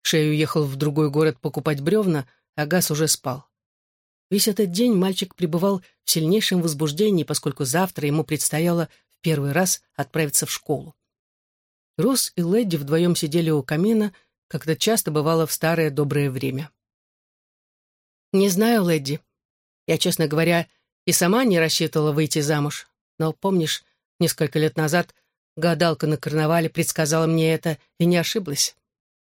Шей уехал в другой город покупать бревна, а Газ уже спал. Весь этот день мальчик пребывал в сильнейшем возбуждении, поскольку завтра ему предстояло в первый раз отправиться в школу. Рос и Лэдди вдвоем сидели у камина, как это часто бывало в старое доброе время. «Не знаю, Лэдди. Я, честно говоря, и сама не рассчитывала выйти замуж. Но, помнишь, несколько лет назад гадалка на карнавале предсказала мне это и не ошиблась.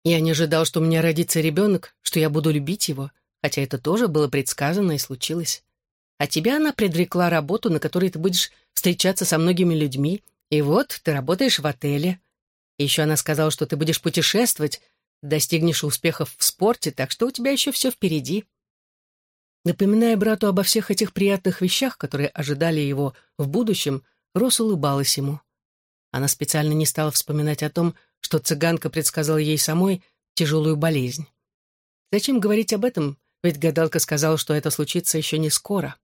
Я не ожидал, что у меня родится ребенок, что я буду любить его хотя это тоже было предсказано и случилось. А тебя она предрекла работу, на которой ты будешь встречаться со многими людьми, и вот ты работаешь в отеле. Еще она сказала, что ты будешь путешествовать, достигнешь успехов в спорте, так что у тебя еще все впереди. Напоминая брату обо всех этих приятных вещах, которые ожидали его в будущем, Рос улыбалась ему. Она специально не стала вспоминать о том, что цыганка предсказала ей самой тяжелую болезнь. Зачем говорить об этом, ведь гадалка сказала, что это случится еще не скоро.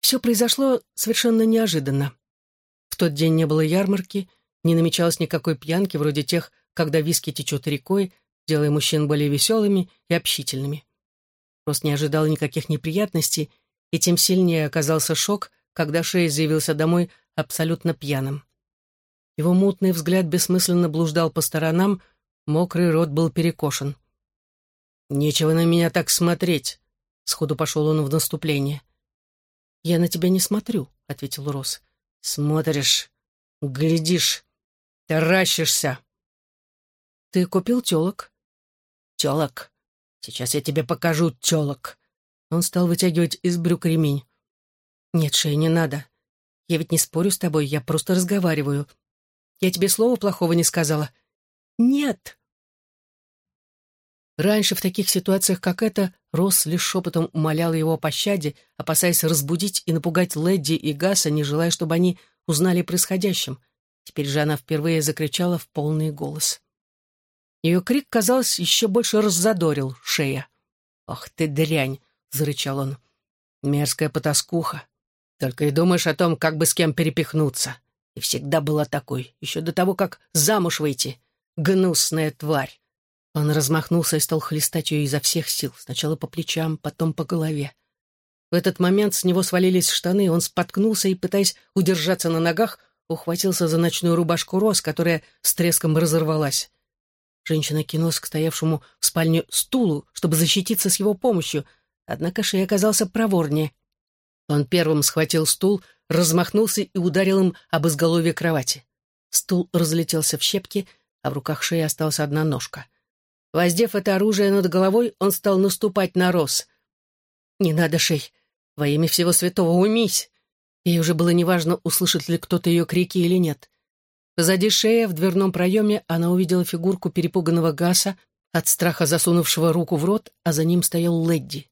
Все произошло совершенно неожиданно. В тот день не было ярмарки, не намечалось никакой пьянки, вроде тех, когда виски течет рекой, делая мужчин более веселыми и общительными. Просто не ожидал никаких неприятностей, и тем сильнее оказался шок, когда Шей заявился домой абсолютно пьяным. Его мутный взгляд бессмысленно блуждал по сторонам, мокрый рот был перекошен. «Нечего на меня так смотреть», — сходу пошел он в наступление. «Я на тебя не смотрю», — ответил Рос. «Смотришь, глядишь, таращишься». «Ты купил телок?» «Телок? Сейчас я тебе покажу телок». Он стал вытягивать из брюк ремень. «Нет, Шей, не надо. Я ведь не спорю с тобой, я просто разговариваю. Я тебе слова плохого не сказала». «Нет», Раньше в таких ситуациях, как эта, Росс лишь шепотом умолял его о пощаде, опасаясь разбудить и напугать Лэдди и Гаса, не желая, чтобы они узнали о происходящем. Теперь же она впервые закричала в полный голос. Ее крик, казалось, еще больше раззадорил шея. «Ох ты дрянь!» — зарычал он. «Мерзкая потаскуха. Только и думаешь о том, как бы с кем перепихнуться. И всегда была такой, еще до того, как замуж выйти. Гнусная тварь!» Он размахнулся и стал хлестать ее изо всех сил, сначала по плечам, потом по голове. В этот момент с него свалились штаны, он споткнулся и, пытаясь удержаться на ногах, ухватился за ночную рубашку Роз, которая с треском разорвалась. Женщина кинулась к стоявшему в спальне стулу, чтобы защититься с его помощью, однако Шей оказался проворнее. Он первым схватил стул, размахнулся и ударил им об изголовье кровати. Стул разлетелся в щепки, а в руках Шеи осталась одна ножка. Воздев это оружие над головой, он стал наступать на Роз. «Не надо, Шей! Во имя всего святого умись!» Ей уже было неважно, услышит ли кто-то ее крики или нет. Позади шея, в дверном проеме, она увидела фигурку перепуганного Гаса, от страха засунувшего руку в рот, а за ним стоял Ледди.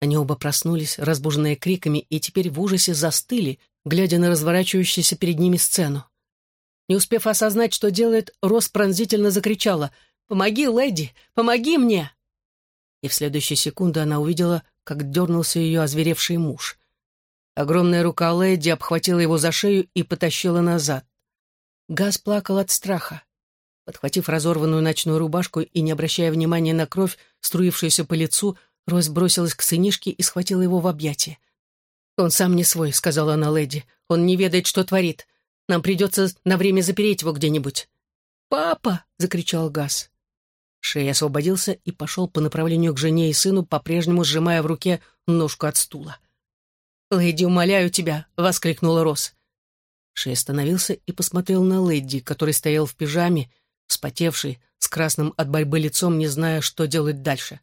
Они оба проснулись, разбуженные криками, и теперь в ужасе застыли, глядя на разворачивающуюся перед ними сцену. Не успев осознать, что делает, Рос пронзительно закричала «Помоги, леди! Помоги мне!» И в следующую секунду она увидела, как дернулся ее озверевший муж. Огромная рука Лэдди обхватила его за шею и потащила назад. Газ плакал от страха. Подхватив разорванную ночную рубашку и не обращая внимания на кровь, струившуюся по лицу, Рось бросилась к сынишке и схватила его в объятия. «Он сам не свой», — сказала она леди. «Он не ведает, что творит. Нам придется на время запереть его где-нибудь». «Папа!» — закричал Газ. Шей освободился и пошел по направлению к жене и сыну, по-прежнему сжимая в руке ножку от стула. «Лэдди, умоляю тебя!» — воскликнула Рос. Шей остановился и посмотрел на Лэдди, который стоял в пижаме, спотевший, с красным от борьбы лицом, не зная, что делать дальше.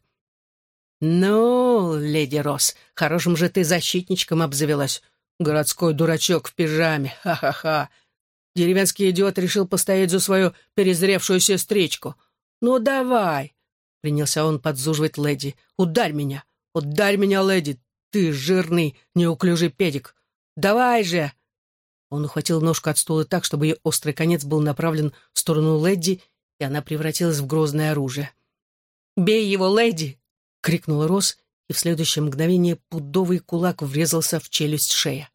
«Ну, леди Рос, хорошим же ты защитничком обзавелась. Городской дурачок в пижаме, ха-ха-ха. Деревенский идиот решил постоять за свою перезревшую сестричку. Ну, давай!» Принялся он подзуживать леди. «Ударь меня! Ударь меня, леди! Ты жирный, неуклюжий педик! Давай же!» Он ухватил ножку от стула так, чтобы ее острый конец был направлен в сторону леди, и она превратилась в грозное оружие. «Бей его, леди!» — крикнула Рос, и в следующее мгновение пудовый кулак врезался в челюсть шея.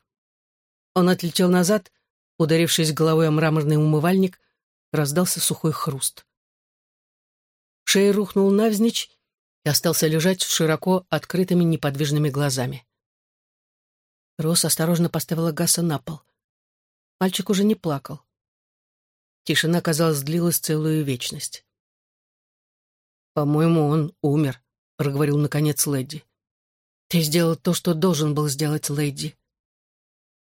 Он отлетел назад, ударившись головой о мраморный умывальник, раздался сухой хруст. Шея рухнул навзничь и остался лежать с широко открытыми неподвижными глазами. Рос осторожно поставила Гаса на пол. Мальчик уже не плакал. Тишина, казалось, длилась целую вечность. «По-моему, он умер», — проговорил наконец Лэдди. «Ты сделал то, что должен был сделать, Лэдди».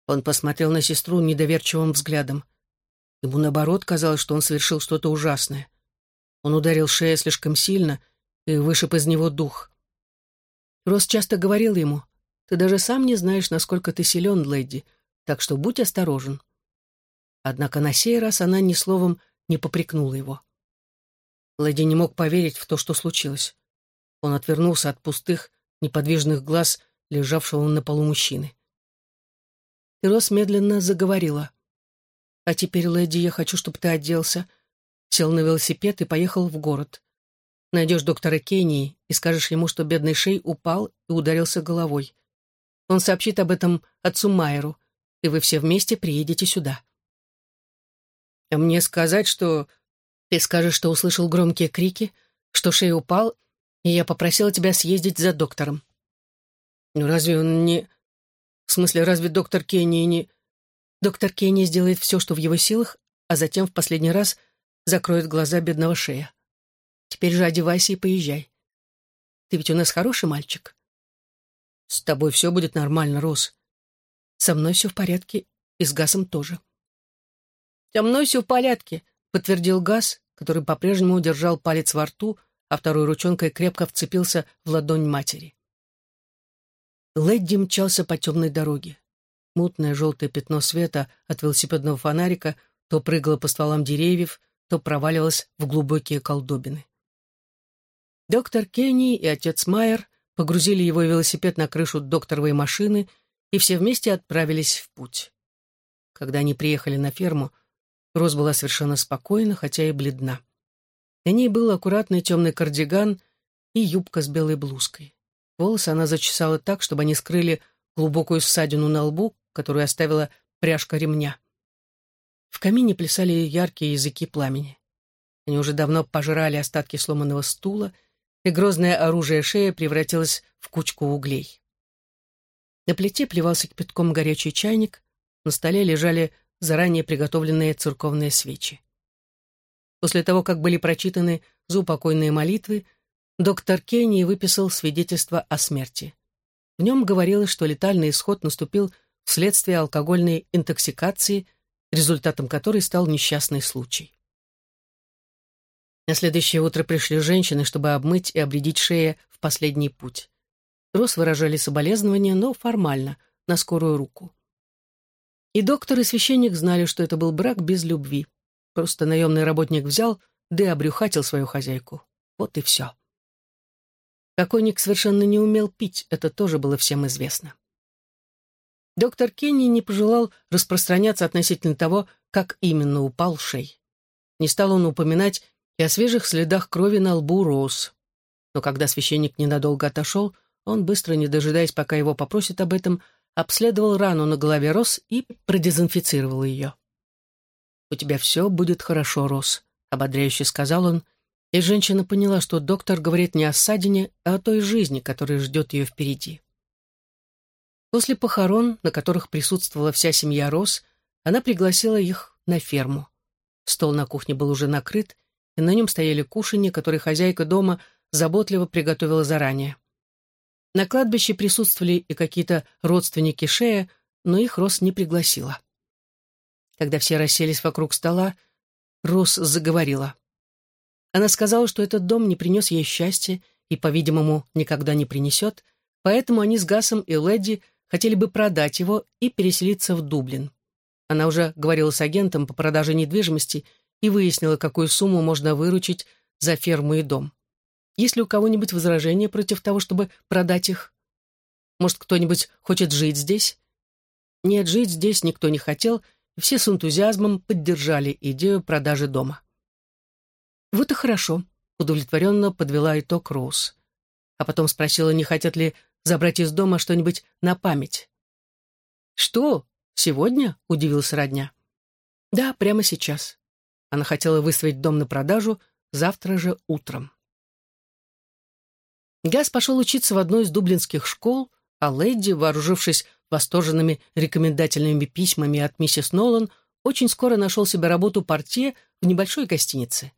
Он посмотрел на сестру недоверчивым взглядом. Ему, наоборот, казалось, что он совершил что-то ужасное. Он ударил шею слишком сильно — и вышиб из него дух. Рос часто говорил ему, «Ты даже сам не знаешь, насколько ты силен, леди, так что будь осторожен». Однако на сей раз она ни словом не попрекнула его. Леди не мог поверить в то, что случилось. Он отвернулся от пустых, неподвижных глаз, лежавшего на полу мужчины. И Рос медленно заговорила. «А теперь, леди, я хочу, чтобы ты оделся, сел на велосипед и поехал в город. Найдешь доктора Кении и скажешь ему, что бедный Шей упал и ударился головой. Он сообщит об этом отцу Майеру, и вы все вместе приедете сюда. А мне сказать, что... Ты скажешь, что услышал громкие крики, что Шей упал, и я попросила тебя съездить за доктором. Ну разве он не... В смысле, разве доктор Кенни не... Доктор Кенни сделает все, что в его силах, а затем в последний раз закроет глаза бедного Шея. Теперь же одевайся и поезжай. Ты ведь у нас хороший мальчик. С тобой все будет нормально, Рос. Со мной все в порядке, и с Гасом тоже. Со мной все в порядке, подтвердил Гас, который по-прежнему держал палец во рту, а второй ручонкой крепко вцепился в ладонь матери. Лэдди мчался по темной дороге. Мутное желтое пятно света от велосипедного фонарика то прыгало по стволам деревьев, то проваливалось в глубокие колдобины. Доктор Кенни и отец Майер погрузили его велосипед на крышу докторовой машины и все вместе отправились в путь. Когда они приехали на ферму, Рос была совершенно спокойна, хотя и бледна. На ней был аккуратный темный кардиган и юбка с белой блузкой. Волосы она зачесала так, чтобы они скрыли глубокую ссадину на лбу, которую оставила пряжка ремня. В камине плясали яркие языки пламени. Они уже давно пожрали остатки сломанного стула, и грозное оружие шея превратилось в кучку углей. На плите плевался кипятком горячий чайник, на столе лежали заранее приготовленные церковные свечи. После того, как были прочитаны заупокойные молитвы, доктор Кенни выписал свидетельство о смерти. В нем говорилось, что летальный исход наступил вследствие алкогольной интоксикации, результатом которой стал несчастный случай. На следующее утро пришли женщины, чтобы обмыть и обредить шея в последний путь. Рос выражали соболезнования, но формально, на скорую руку. И доктор, и священник знали, что это был брак без любви. Просто наемный работник взял, да и обрюхатил свою хозяйку. Вот и все. Покойник совершенно не умел пить, это тоже было всем известно. Доктор Кенни не пожелал распространяться относительно того, как именно упал Шей. Не стал он упоминать и о свежих следах крови на лбу Роуз. Но когда священник ненадолго отошел, он, быстро не дожидаясь, пока его попросят об этом, обследовал рану на голове Роз и продезинфицировал ее. «У тебя все будет хорошо, Роз», — ободряюще сказал он, и женщина поняла, что доктор говорит не о ссадине, а о той жизни, которая ждет ее впереди. После похорон, на которых присутствовала вся семья Рос, она пригласила их на ферму. Стол на кухне был уже накрыт, и на нем стояли кушанья, которые хозяйка дома заботливо приготовила заранее. На кладбище присутствовали и какие-то родственники Шея, но их Рос не пригласила. Когда все расселись вокруг стола, Рос заговорила. Она сказала, что этот дом не принес ей счастья и, по-видимому, никогда не принесет, поэтому они с Гасом и Лэдди хотели бы продать его и переселиться в Дублин. Она уже говорила с агентом по продаже недвижимости и выяснила, какую сумму можно выручить за ферму и дом. Есть ли у кого-нибудь возражения против того, чтобы продать их? Может, кто-нибудь хочет жить здесь? Нет, жить здесь никто не хотел, все с энтузиазмом поддержали идею продажи дома. «Вот и хорошо», — удовлетворенно подвела итог Роуз. А потом спросила, не хотят ли забрать из дома что-нибудь на память. «Что? Сегодня?» — удивился родня. «Да, прямо сейчас». Она хотела выставить дом на продажу завтра же утром. Газ пошел учиться в одной из дублинских школ, а Лэдди, вооружившись восторженными рекомендательными письмами от миссис Нолан, очень скоро нашел себе работу портье в небольшой гостинице.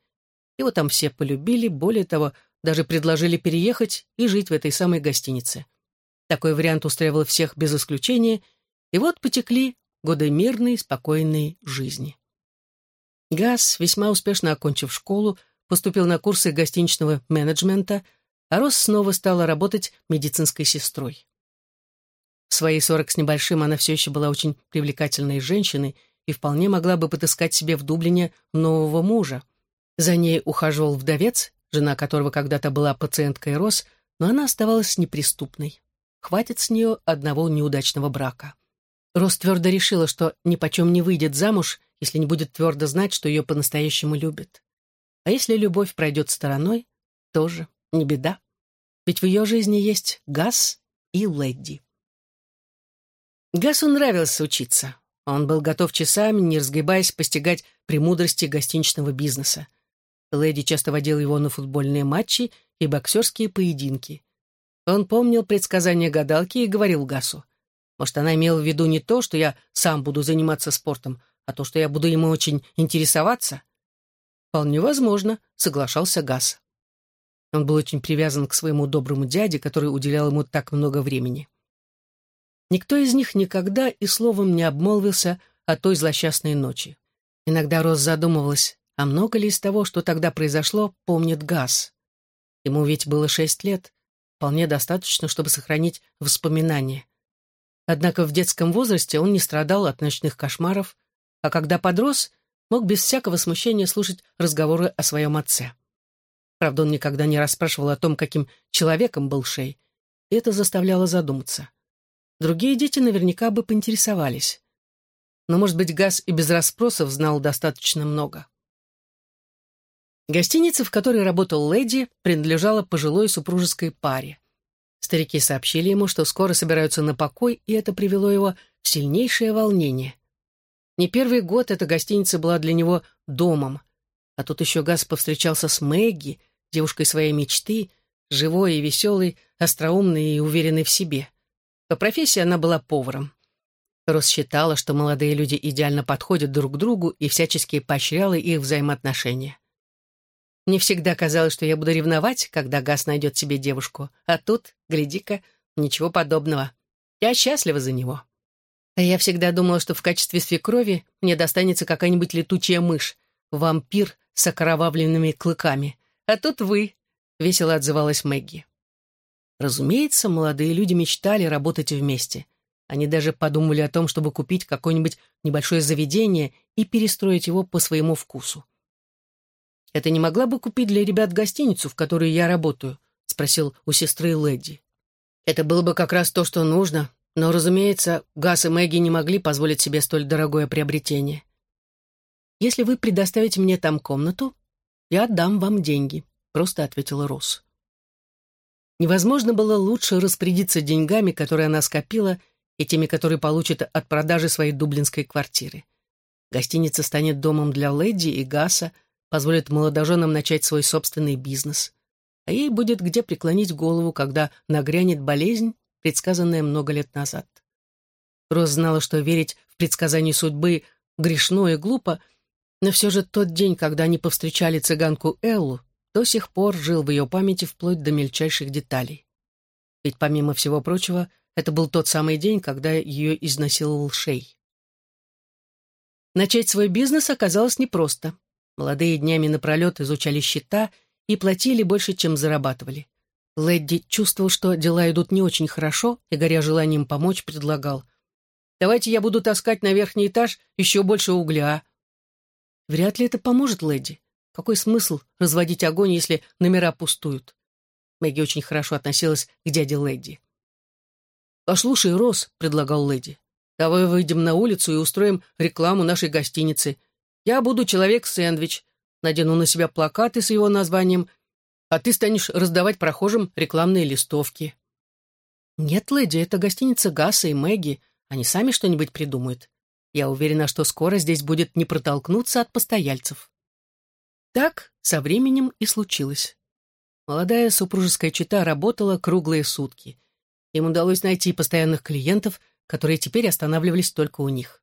Его там все полюбили, более того, даже предложили переехать и жить в этой самой гостинице. Такой вариант устраивал всех без исключения, и вот потекли годы мирной, спокойной жизни. Газ, весьма успешно окончив школу, поступил на курсы гостиничного менеджмента, а Рос снова стала работать медицинской сестрой. В свои сорок с небольшим она все еще была очень привлекательной женщиной и вполне могла бы подыскать себе в Дублине нового мужа. За ней ухаживал вдовец, жена которого когда-то была пациенткой Рос, но она оставалась неприступной. Хватит с нее одного неудачного брака. Рос твердо решила, что ни почем не выйдет замуж, если не будет твердо знать, что ее по-настоящему любят. А если любовь пройдет стороной, тоже не беда. Ведь в ее жизни есть Газ и Лэдди. Гасу нравилось учиться. Он был готов часами, не разгибаясь, постигать премудрости гостиничного бизнеса. Лэдди часто водил его на футбольные матчи и боксерские поединки. Он помнил предсказания гадалки и говорил Гасу. Может, она имела в виду не то, что я сам буду заниматься спортом, а то, что я буду ему очень интересоваться? Вполне возможно, соглашался Гас. Он был очень привязан к своему доброму дяде, который уделял ему так много времени. Никто из них никогда и словом не обмолвился о той злосчастной ночи. Иногда Рос задумывалась, а много ли из того, что тогда произошло, помнит Газ? Ему ведь было шесть лет, вполне достаточно, чтобы сохранить воспоминания. Однако в детском возрасте он не страдал от ночных кошмаров, а когда подрос, мог без всякого смущения слушать разговоры о своем отце. Правда, он никогда не расспрашивал о том, каким человеком был Шей, и это заставляло задуматься. Другие дети наверняка бы поинтересовались. Но, может быть, Газ и без расспросов знал достаточно много. Гостиница, в которой работал леди, принадлежала пожилой супружеской паре. Старики сообщили ему, что скоро собираются на покой, и это привело его в сильнейшее волнение. Не первый год эта гостиница была для него домом, а тут еще Газ повстречался с Мэгги, девушкой своей мечты, живой и веселой, остроумной и уверенной в себе. По профессии она была поваром. Рос считала, что молодые люди идеально подходят друг к другу и всячески поощряла их взаимоотношения. Мне всегда казалось, что я буду ревновать, когда Газ найдет себе девушку. А тут, гляди-ка, ничего подобного. Я счастлива за него. А я всегда думала, что в качестве свекрови мне достанется какая-нибудь летучая мышь, вампир с окровавленными клыками. А тут вы, — весело отзывалась Мэгги. Разумеется, молодые люди мечтали работать вместе. Они даже подумали о том, чтобы купить какое-нибудь небольшое заведение и перестроить его по своему вкусу. «Это не могла бы купить для ребят гостиницу, в которой я работаю?» — спросил у сестры Лэдди. «Это было бы как раз то, что нужно, но, разумеется, Гас и Мэгги не могли позволить себе столь дорогое приобретение. Если вы предоставите мне там комнату, я отдам вам деньги», — просто ответила Росс. Невозможно было лучше распорядиться деньгами, которые она скопила, и теми, которые получит от продажи своей дублинской квартиры. Гостиница станет домом для Лэдди и Гаса, позволит молодоженам начать свой собственный бизнес. А ей будет где преклонить голову, когда нагрянет болезнь, предсказанная много лет назад. Роз знала, что верить в предсказание судьбы грешно и глупо, но все же тот день, когда они повстречали цыганку Эллу, до сих пор жил в ее памяти вплоть до мельчайших деталей. Ведь, помимо всего прочего, это был тот самый день, когда ее изнасиловал Шей. Начать свой бизнес оказалось непросто. Молодые днями напролет изучали счета и платили больше, чем зарабатывали. Лэдди чувствовал, что дела идут не очень хорошо, и, горя желанием помочь, предлагал. «Давайте я буду таскать на верхний этаж еще больше угля». «Вряд ли это поможет, Лэдди. Какой смысл разводить огонь, если номера пустуют?» Мэгги очень хорошо относилась к дяде Лэдди. «Послушай, Рос», — предлагал Лэдди, — «давай выйдем на улицу и устроим рекламу нашей гостиницы. Я буду человек-сэндвич, надену на себя плакаты с его названием, а ты станешь раздавать прохожим рекламные листовки. Нет, леди, это гостиница Гасса и Мэгги. Они сами что-нибудь придумают. Я уверена, что скоро здесь будет не протолкнуться от постояльцев. Так со временем и случилось. Молодая супружеская чита работала круглые сутки. Им удалось найти постоянных клиентов, которые теперь останавливались только у них.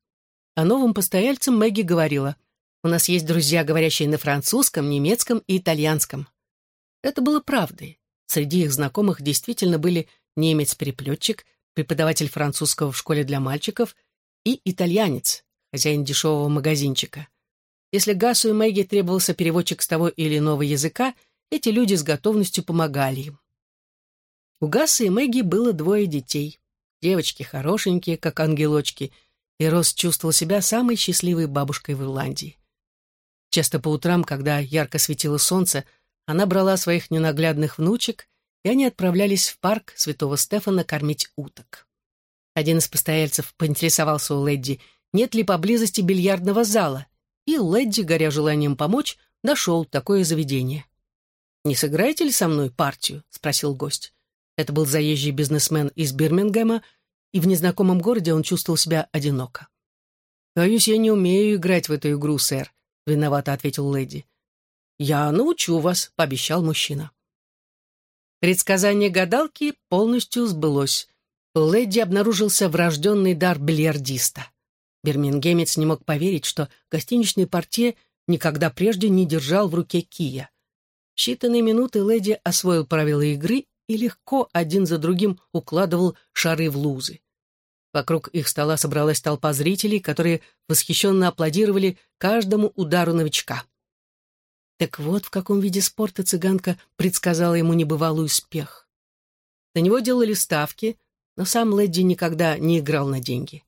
А новым постояльцам Мэгги говорила — у нас есть друзья, говорящие на французском, немецком и итальянском. Это было правдой. Среди их знакомых действительно были немец-переплетчик, преподаватель французского в школе для мальчиков, и итальянец, хозяин дешевого магазинчика. Если Гасу и Мэгги требовался переводчик с того или иного языка, эти люди с готовностью помогали им. У Гаса и Мэгги было двое детей. Девочки хорошенькие, как ангелочки, и Рос чувствовал себя самой счастливой бабушкой в Ирландии. Часто по утрам, когда ярко светило солнце, она брала своих ненаглядных внучек, и они отправлялись в парк Святого Стефана кормить уток. Один из постояльцев поинтересовался у Лэдди, нет ли поблизости бильярдного зала, и Лэдди, горя желанием помочь, нашел такое заведение. «Не сыграете ли со мной партию?» — спросил гость. Это был заезжий бизнесмен из Бирмингема, и в незнакомом городе он чувствовал себя одиноко. «Боюсь, я не умею играть в эту игру, сэр», — виновато ответил леди. «Я научу вас», — пообещал мужчина. Предсказание гадалки полностью сбылось. У леди обнаружился врожденный дар бильярдиста. Бирмингемец не мог поверить, что гостиничный портье никогда прежде не держал в руке кия. В считанные минуты леди освоил правила игры и легко один за другим укладывал шары в лузы. Вокруг их стола собралась толпа зрителей, которые восхищенно аплодировали каждому удару новичка. Так вот, в каком виде спорта цыганка предсказала ему небывалый успех. На него делали ставки, но сам Лэдди никогда не играл на деньги.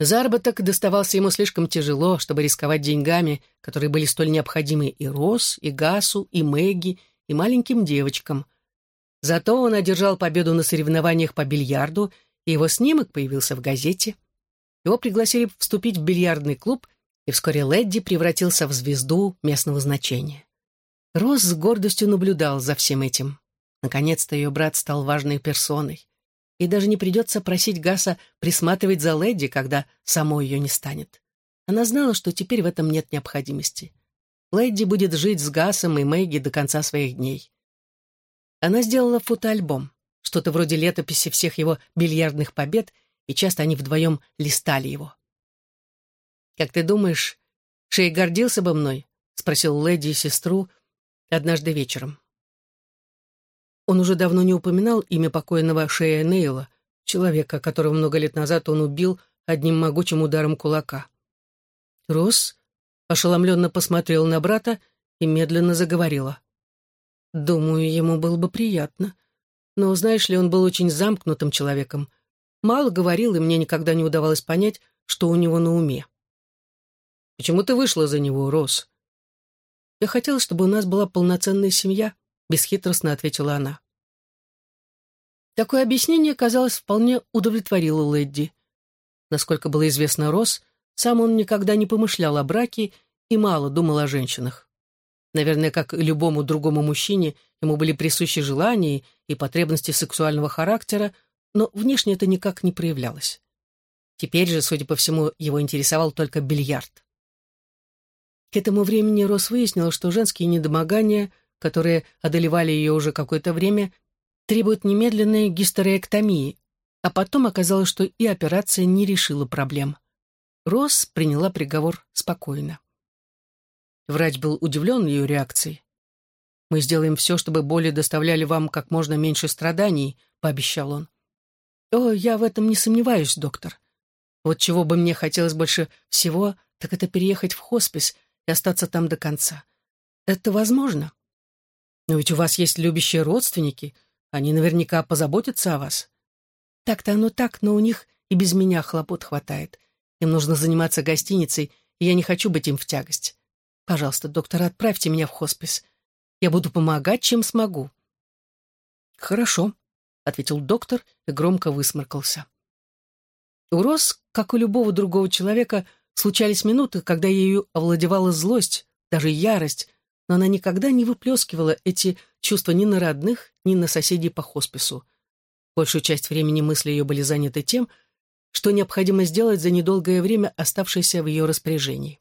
Заработок доставался ему слишком тяжело, чтобы рисковать деньгами, которые были столь необходимы и Рос, и Гасу, и Мэгги, и маленьким девочкам. Зато он одержал победу на соревнованиях по бильярду и его снимок появился в газете. Его пригласили вступить в бильярдный клуб, и вскоре Ледди превратился в звезду местного значения. Рос с гордостью наблюдал за всем этим. Наконец-то ее брат стал важной персоной. И даже не придется просить Гаса присматривать за леди, когда самой ее не станет. Она знала, что теперь в этом нет необходимости. Лэдди будет жить с Гасом и Мэгги до конца своих дней. Она сделала фотоальбом, что-то вроде летописи всех его бильярдных побед, и часто они вдвоем листали его. «Как ты думаешь, Шей гордился бы мной?» — спросил Лэдди сестру однажды вечером. Он уже давно не упоминал имя покойного Шея Нейла, человека, которого много лет назад он убил одним могучим ударом кулака. Рос ошеломленно посмотрел на брата и медленно заговорила. «Думаю, ему было бы приятно. Но, знаешь ли, он был очень замкнутым человеком. Мало говорил, и мне никогда не удавалось понять, что у него на уме». «Почему ты вышла за него, Рос?» «Я хотела, чтобы у нас была полноценная семья», — бесхитростно ответила она. Такое объяснение, казалось, вполне удовлетворило Лэдди. Насколько было известно Рос, сам он никогда не помышлял о браке и мало думал о женщинах. Наверное, как и любому другому мужчине, ему были присущи желания и потребности сексуального характера, но внешне это никак не проявлялось. Теперь же, судя по всему, его интересовал только бильярд. К этому времени Рос выяснил, что женские недомогания, которые одолевали ее уже какое-то время, требуют немедленной гистерэктомии, а потом оказалось, что и операция не решила проблем. Росс приняла приговор спокойно. Врач был удивлен ее реакцией. «Мы сделаем все, чтобы боли доставляли вам как можно меньше страданий», — пообещал он. «О, я в этом не сомневаюсь, доктор. Вот чего бы мне хотелось больше всего, так это переехать в хоспис и остаться там до конца. Это возможно? Но ведь у вас есть любящие родственники, они наверняка позаботятся о вас. Так-то оно так, но у них и без меня хлопот хватает. Им нужно заниматься гостиницей, и я не хочу быть им в тягость. Пожалуйста, доктор, отправьте меня в хоспис. Я буду помогать, чем смогу». «Хорошо», — ответил доктор и громко высморкался. У Рос, как у любого другого человека, случались минуты, когда ею овладевала злость, даже ярость, но она никогда не выплескивала эти чувства ни на родных, ни на соседей по хоспису. Большую часть времени мысли ее были заняты тем, что необходимо сделать за недолгое время, оставшееся в ее распоряжении.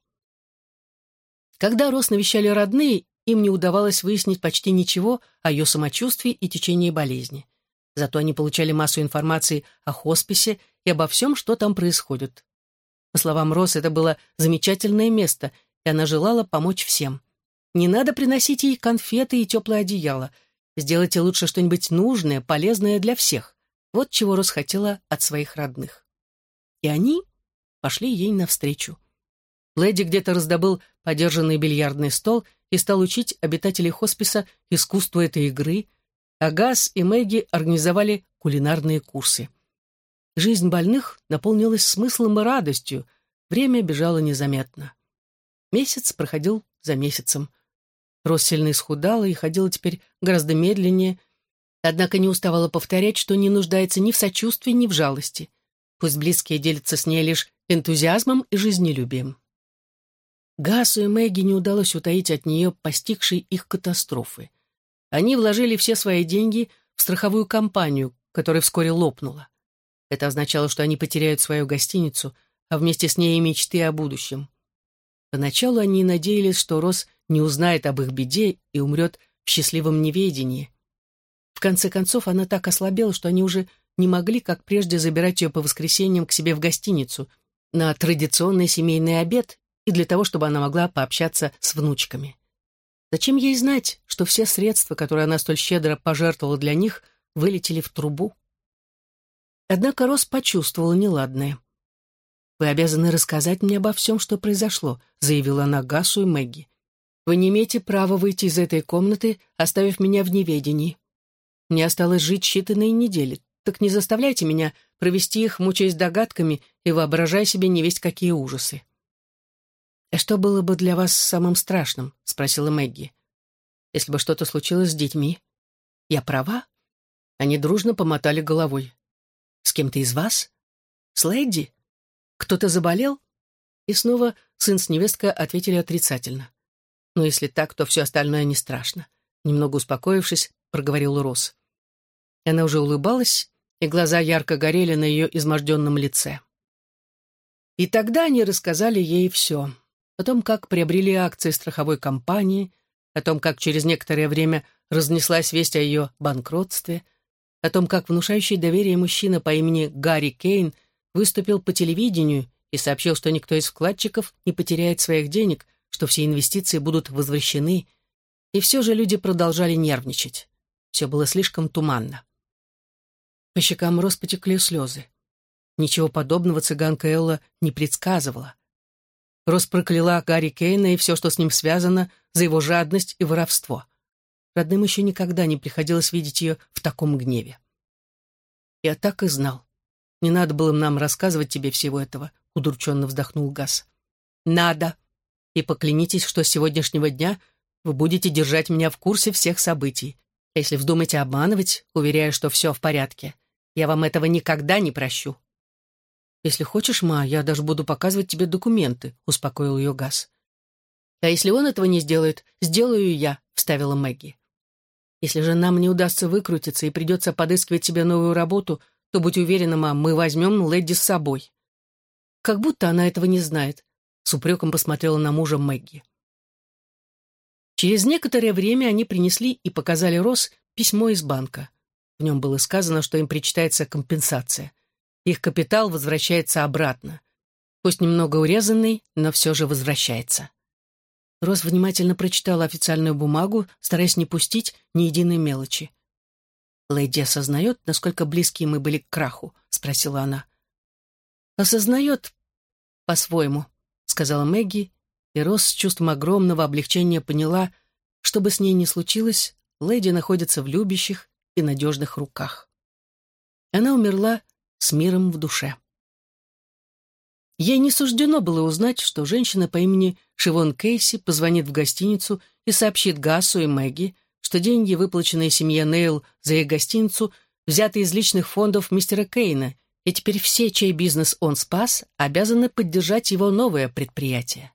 Когда Рос навещали родные, им не удавалось выяснить почти ничего о ее самочувствии и течении болезни. Зато они получали массу информации о хосписе и обо всем, что там происходит. По словам Рос, это было замечательное место, и она желала помочь всем. Не надо приносить ей конфеты и теплое одеяло. Сделайте лучше что-нибудь нужное, полезное для всех. Вот чего Рос хотела от своих родных и они пошли ей навстречу. Лэдди где-то раздобыл подержанный бильярдный стол и стал учить обитателей хосписа искусству этой игры, а Газ и Мэгги организовали кулинарные курсы. Жизнь больных наполнилась смыслом и радостью, время бежало незаметно. Месяц проходил за месяцем. Рос сильно исхудала и ходила теперь гораздо медленнее, однако не уставала повторять, что не нуждается ни в сочувствии, ни в жалости. Пусть близкие делятся с ней лишь энтузиазмом и жизнелюбием. Гасу и Мэгги не удалось утаить от нее постигшей их катастрофы. Они вложили все свои деньги в страховую компанию, которая вскоре лопнула. Это означало, что они потеряют свою гостиницу, а вместе с ней и мечты о будущем. Поначалу они надеялись, что Рос не узнает об их беде и умрет в счастливом неведении. В конце концов, она так ослабела, что они уже не могли, как прежде, забирать ее по воскресеньям к себе в гостиницу на традиционный семейный обед и для того, чтобы она могла пообщаться с внучками. Зачем ей знать, что все средства, которые она столь щедро пожертвовала для них, вылетели в трубу? Однако Рос почувствовала неладное. «Вы обязаны рассказать мне обо всем, что произошло», заявила она Гасу и Мэгги. «Вы не имеете права выйти из этой комнаты, оставив меня в неведении. Мне осталось жить считанные недели, так не заставляйте меня провести их, мучаясь догадками и воображая себе невесть какие ужасы. «А что было бы для вас самым страшным?» — спросила Мэгги. «Если бы что-то случилось с детьми?» «Я права?» Они дружно помотали головой. «С кем-то из вас? С Лэдди? Кто-то заболел?» И снова сын с невесткой ответили отрицательно. Но если так, то все остальное не страшно. Немного успокоившись, проговорил Рос. Она уже улыбалась, и глаза ярко горели на ее изможденном лице. И тогда они рассказали ей все. О том, как приобрели акции страховой компании, о том, как через некоторое время разнеслась весть о ее банкротстве, о том, как внушающий доверие мужчина по имени Гарри Кейн выступил по телевидению и сообщил, что никто из вкладчиков не потеряет своих денег, что все инвестиции будут возвращены, и все же люди продолжали нервничать. Все было слишком туманно. По щекам Рос потекли слезы. Ничего подобного цыганка Элла не предсказывала. Рос прокляла Гарри Кейна и все, что с ним связано, за его жадность и воровство. Родным еще никогда не приходилось видеть ее в таком гневе. «Я так и знал. Не надо было нам рассказывать тебе всего этого», — удрученно вздохнул Газ. «Надо. И поклянитесь, что с сегодняшнего дня вы будете держать меня в курсе всех событий. Если вздумаете обманывать, уверяя, что все в порядке, я вам этого никогда не прощу». «Если хочешь, ма, я даже буду показывать тебе документы», — успокоил ее Газ. «А если он этого не сделает, сделаю я», — вставила Мэгги. «Если же нам не удастся выкрутиться и придется подыскивать себе новую работу, то, будь уверена, мам, мы возьмем Лэдди с собой». «Как будто она этого не знает», — с упреком посмотрела на мужа Мэгги. Через некоторое время они принесли и показали Рос письмо из банка. В нем было сказано, что им причитается компенсация. Их капитал возвращается обратно. Пусть немного урезанный, но все же возвращается. Рос внимательно прочитала официальную бумагу, стараясь не пустить ни единой мелочи. «Лэдди осознает, насколько близки мы были к краху?» — спросила она. «Осознает по-своему», — сказала Мэгги и Рос с чувством огромного облегчения поняла, что бы с ней ни случилось, леди находится в любящих и надежных руках. Она умерла с миром в душе. Ей не суждено было узнать, что женщина по имени Шивон Кейси позвонит в гостиницу и сообщит Гасу и Мэгги, что деньги, выплаченные семье Нейл за их гостиницу, взяты из личных фондов мистера Кейна, и теперь все, чей бизнес он спас, обязаны поддержать его новое предприятие.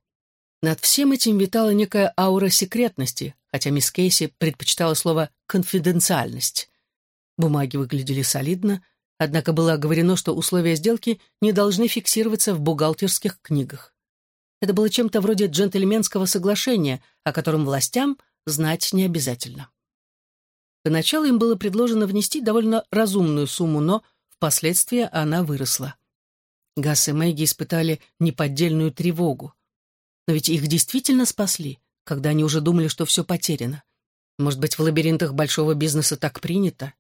Над всем этим витала некая аура секретности, хотя мисс Кейси предпочитала слово «конфиденциальность». Бумаги выглядели солидно, однако было оговорено, что условия сделки не должны фиксироваться в бухгалтерских книгах. Это было чем-то вроде джентльменского соглашения, о котором властям знать не обязательно. Поначалу им было предложено внести довольно разумную сумму, но впоследствии она выросла. Гасс и Мэгги испытали неподдельную тревогу. Но ведь их действительно спасли, когда они уже думали, что все потеряно. Может быть, в лабиринтах большого бизнеса так принято?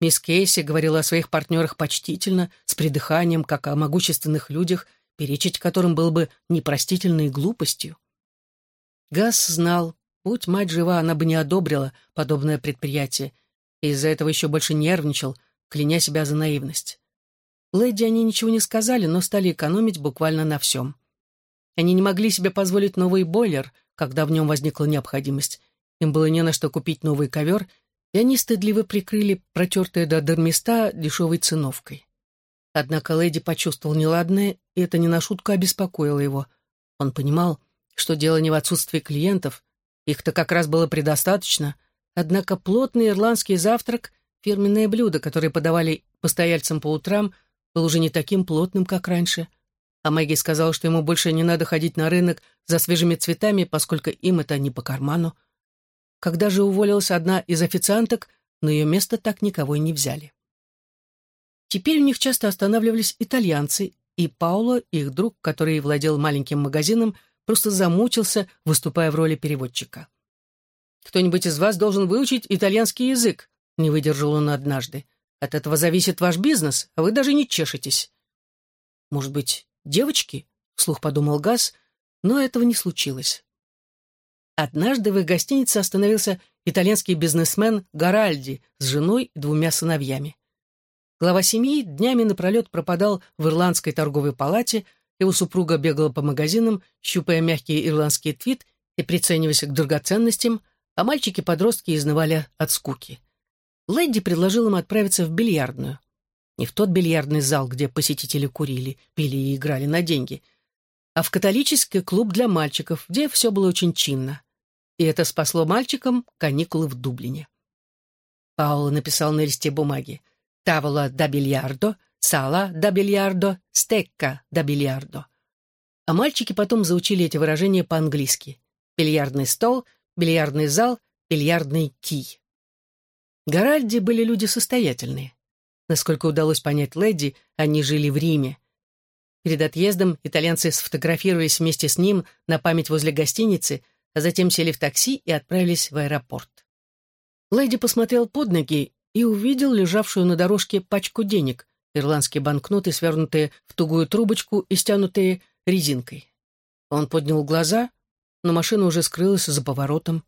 Мисс Кейси говорила о своих партнерах почтительно, с придыханием, как о могущественных людях, перечить которым было бы непростительной глупостью. Газ знал, будь мать жива, она бы не одобрила подобное предприятие, и из-за этого еще больше нервничал, кляня себя за наивность. Лэдди они ничего не сказали, но стали экономить буквально на всем. Они не могли себе позволить новый бойлер, когда в нем возникла необходимость. Им было не на что купить новый ковер, и они стыдливо прикрыли протертые до дыр места дешевой циновкой. Однако леди почувствовал неладное, и это не на шутку обеспокоило его. Он понимал, что дело не в отсутствии клиентов, их-то как раз было предостаточно, однако плотный ирландский завтрак, фирменное блюдо, которое подавали постояльцам по утрам, был уже не таким плотным, как раньше — а Мэгги сказала, что ему больше не надо ходить на рынок за свежими цветами, поскольку им это не по карману. Когда же уволилась одна из официанток, на ее место так никого и не взяли. Теперь у них часто останавливались итальянцы, и Пауло, их друг, который владел маленьким магазином, просто замучился, выступая в роли переводчика. «Кто-нибудь из вас должен выучить итальянский язык», — не выдержал он однажды. «От этого зависит ваш бизнес, а вы даже не чешетесь». «Может быть, девочки?» — вслух подумал Газ, но этого не случилось. Однажды в их гостинице остановился итальянский бизнесмен Гаральди с женой и двумя сыновьями. Глава семьи днями напролет пропадал в ирландской торговой палате, его супруга бегала по магазинам, щупая мягкий ирландский твит и прицениваясь к драгоценностям, а мальчики-подростки изнывали от скуки. Лэдди предложил им отправиться в бильярдную. Не в тот бильярдный зал, где посетители курили, пили и играли на деньги, а в католический клуб для мальчиков, где все было очень чинно. и это спасло мальчикам каникулы в Дублине. Пауло написал на листе бумаги «Тавола да бильярдо», «Сала да бильярдо», «Стекка да бильярдо». А мальчики потом заучили эти выражения по-английски. Бильярдный стол, бильярдный зал, бильярдный кий. Гаральди были люди состоятельные. Насколько удалось понять леди, они жили в Риме. Перед отъездом итальянцы сфотографировались вместе с ним на память возле гостиницы, а затем сели в такси и отправились в аэропорт. Леди посмотрел под ноги и увидел лежавшую на дорожке пачку денег, ирландские банкноты, свернутые в тугую трубочку и стянутые резинкой. Он поднял глаза, но машина уже скрылась за поворотом.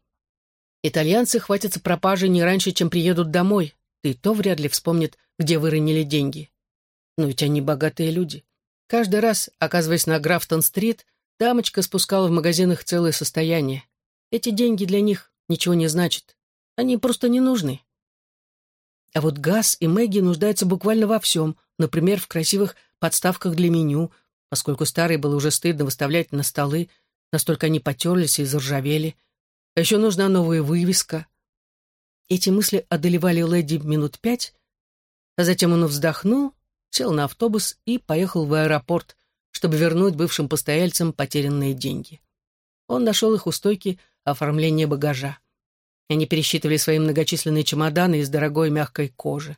Итальянцы хватятся пропажи не раньше, чем приедут домой, да то вряд ли вспомнят, где выронили деньги. Но ведь они богатые люди. Каждый раз, оказываясь на Графтон-стрит, дамочка спускала в магазинах целое состояние. Эти деньги для них ничего не значат. Они просто не нужны. А вот Газ и Мэгги нуждаются буквально во всем, например, в красивых подставках для меню, поскольку старые было уже стыдно выставлять на столы, настолько они потерлись и заржавели. А еще нужна новая вывеска. Эти мысли одолевали леди минут пять, а затем он вздохнул сел на автобус и поехал в аэропорт, чтобы вернуть бывшим постояльцам потерянные деньги. Он нашел их у стойки оформления багажа. Они пересчитывали свои многочисленные чемоданы из дорогой мягкой кожи.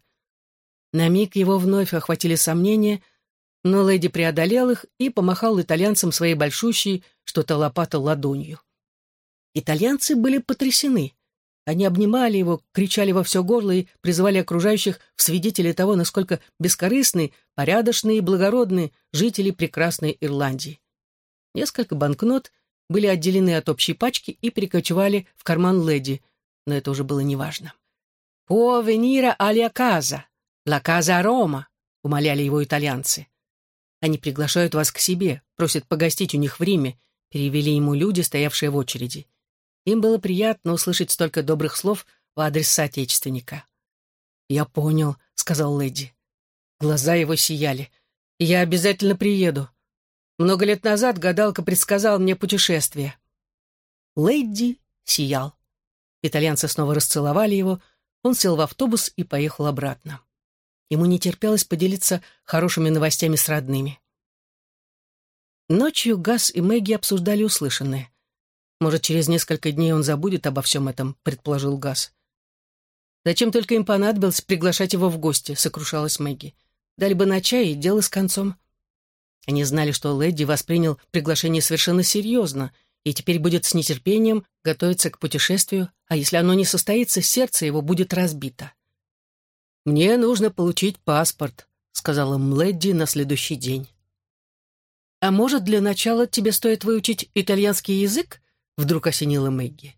На миг его вновь охватили сомнения, но леди преодолел их и помахал итальянцам своей большущей, что-то лопата ладонью. Итальянцы были потрясены. Они обнимали его, кричали во все горло и призывали окружающих в свидетели того, насколько бескорыстны, порядочны и благородны жители прекрасной Ирландии. Несколько банкнот были отделены от общей пачки и перекочевали в карман леди, но это уже было неважно. «По венира аля каза, ла каза Рома», — умоляли его итальянцы. «Они приглашают вас к себе, просят погостить у них в Риме», — перевели ему люди, стоявшие в очереди. Им было приятно услышать столько добрых слов в адрес соотечественника. «Я понял», — сказал леди. Глаза его сияли. «Я обязательно приеду. Много лет назад гадалка предсказал мне путешествие». Лэдди сиял. Итальянцы снова расцеловали его, он сел в автобус и поехал обратно. Ему не терпелось поделиться хорошими новостями с родными. Ночью Газ и Мэгги обсуждали услышанное. Может, через несколько дней он забудет обо всем этом, предположил Газ. Зачем только им понадобилось приглашать его в гости, сокрушалась Мэгги. Дали бы на чай и дело с концом. Они знали, что Лэдди воспринял приглашение совершенно серьезно и теперь будет с нетерпением готовиться к путешествию, а если оно не состоится, сердце его будет разбито. «Мне нужно получить паспорт», — сказала Млэдди на следующий день. «А может, для начала тебе стоит выучить итальянский язык?» Вдруг осенила Мэгги.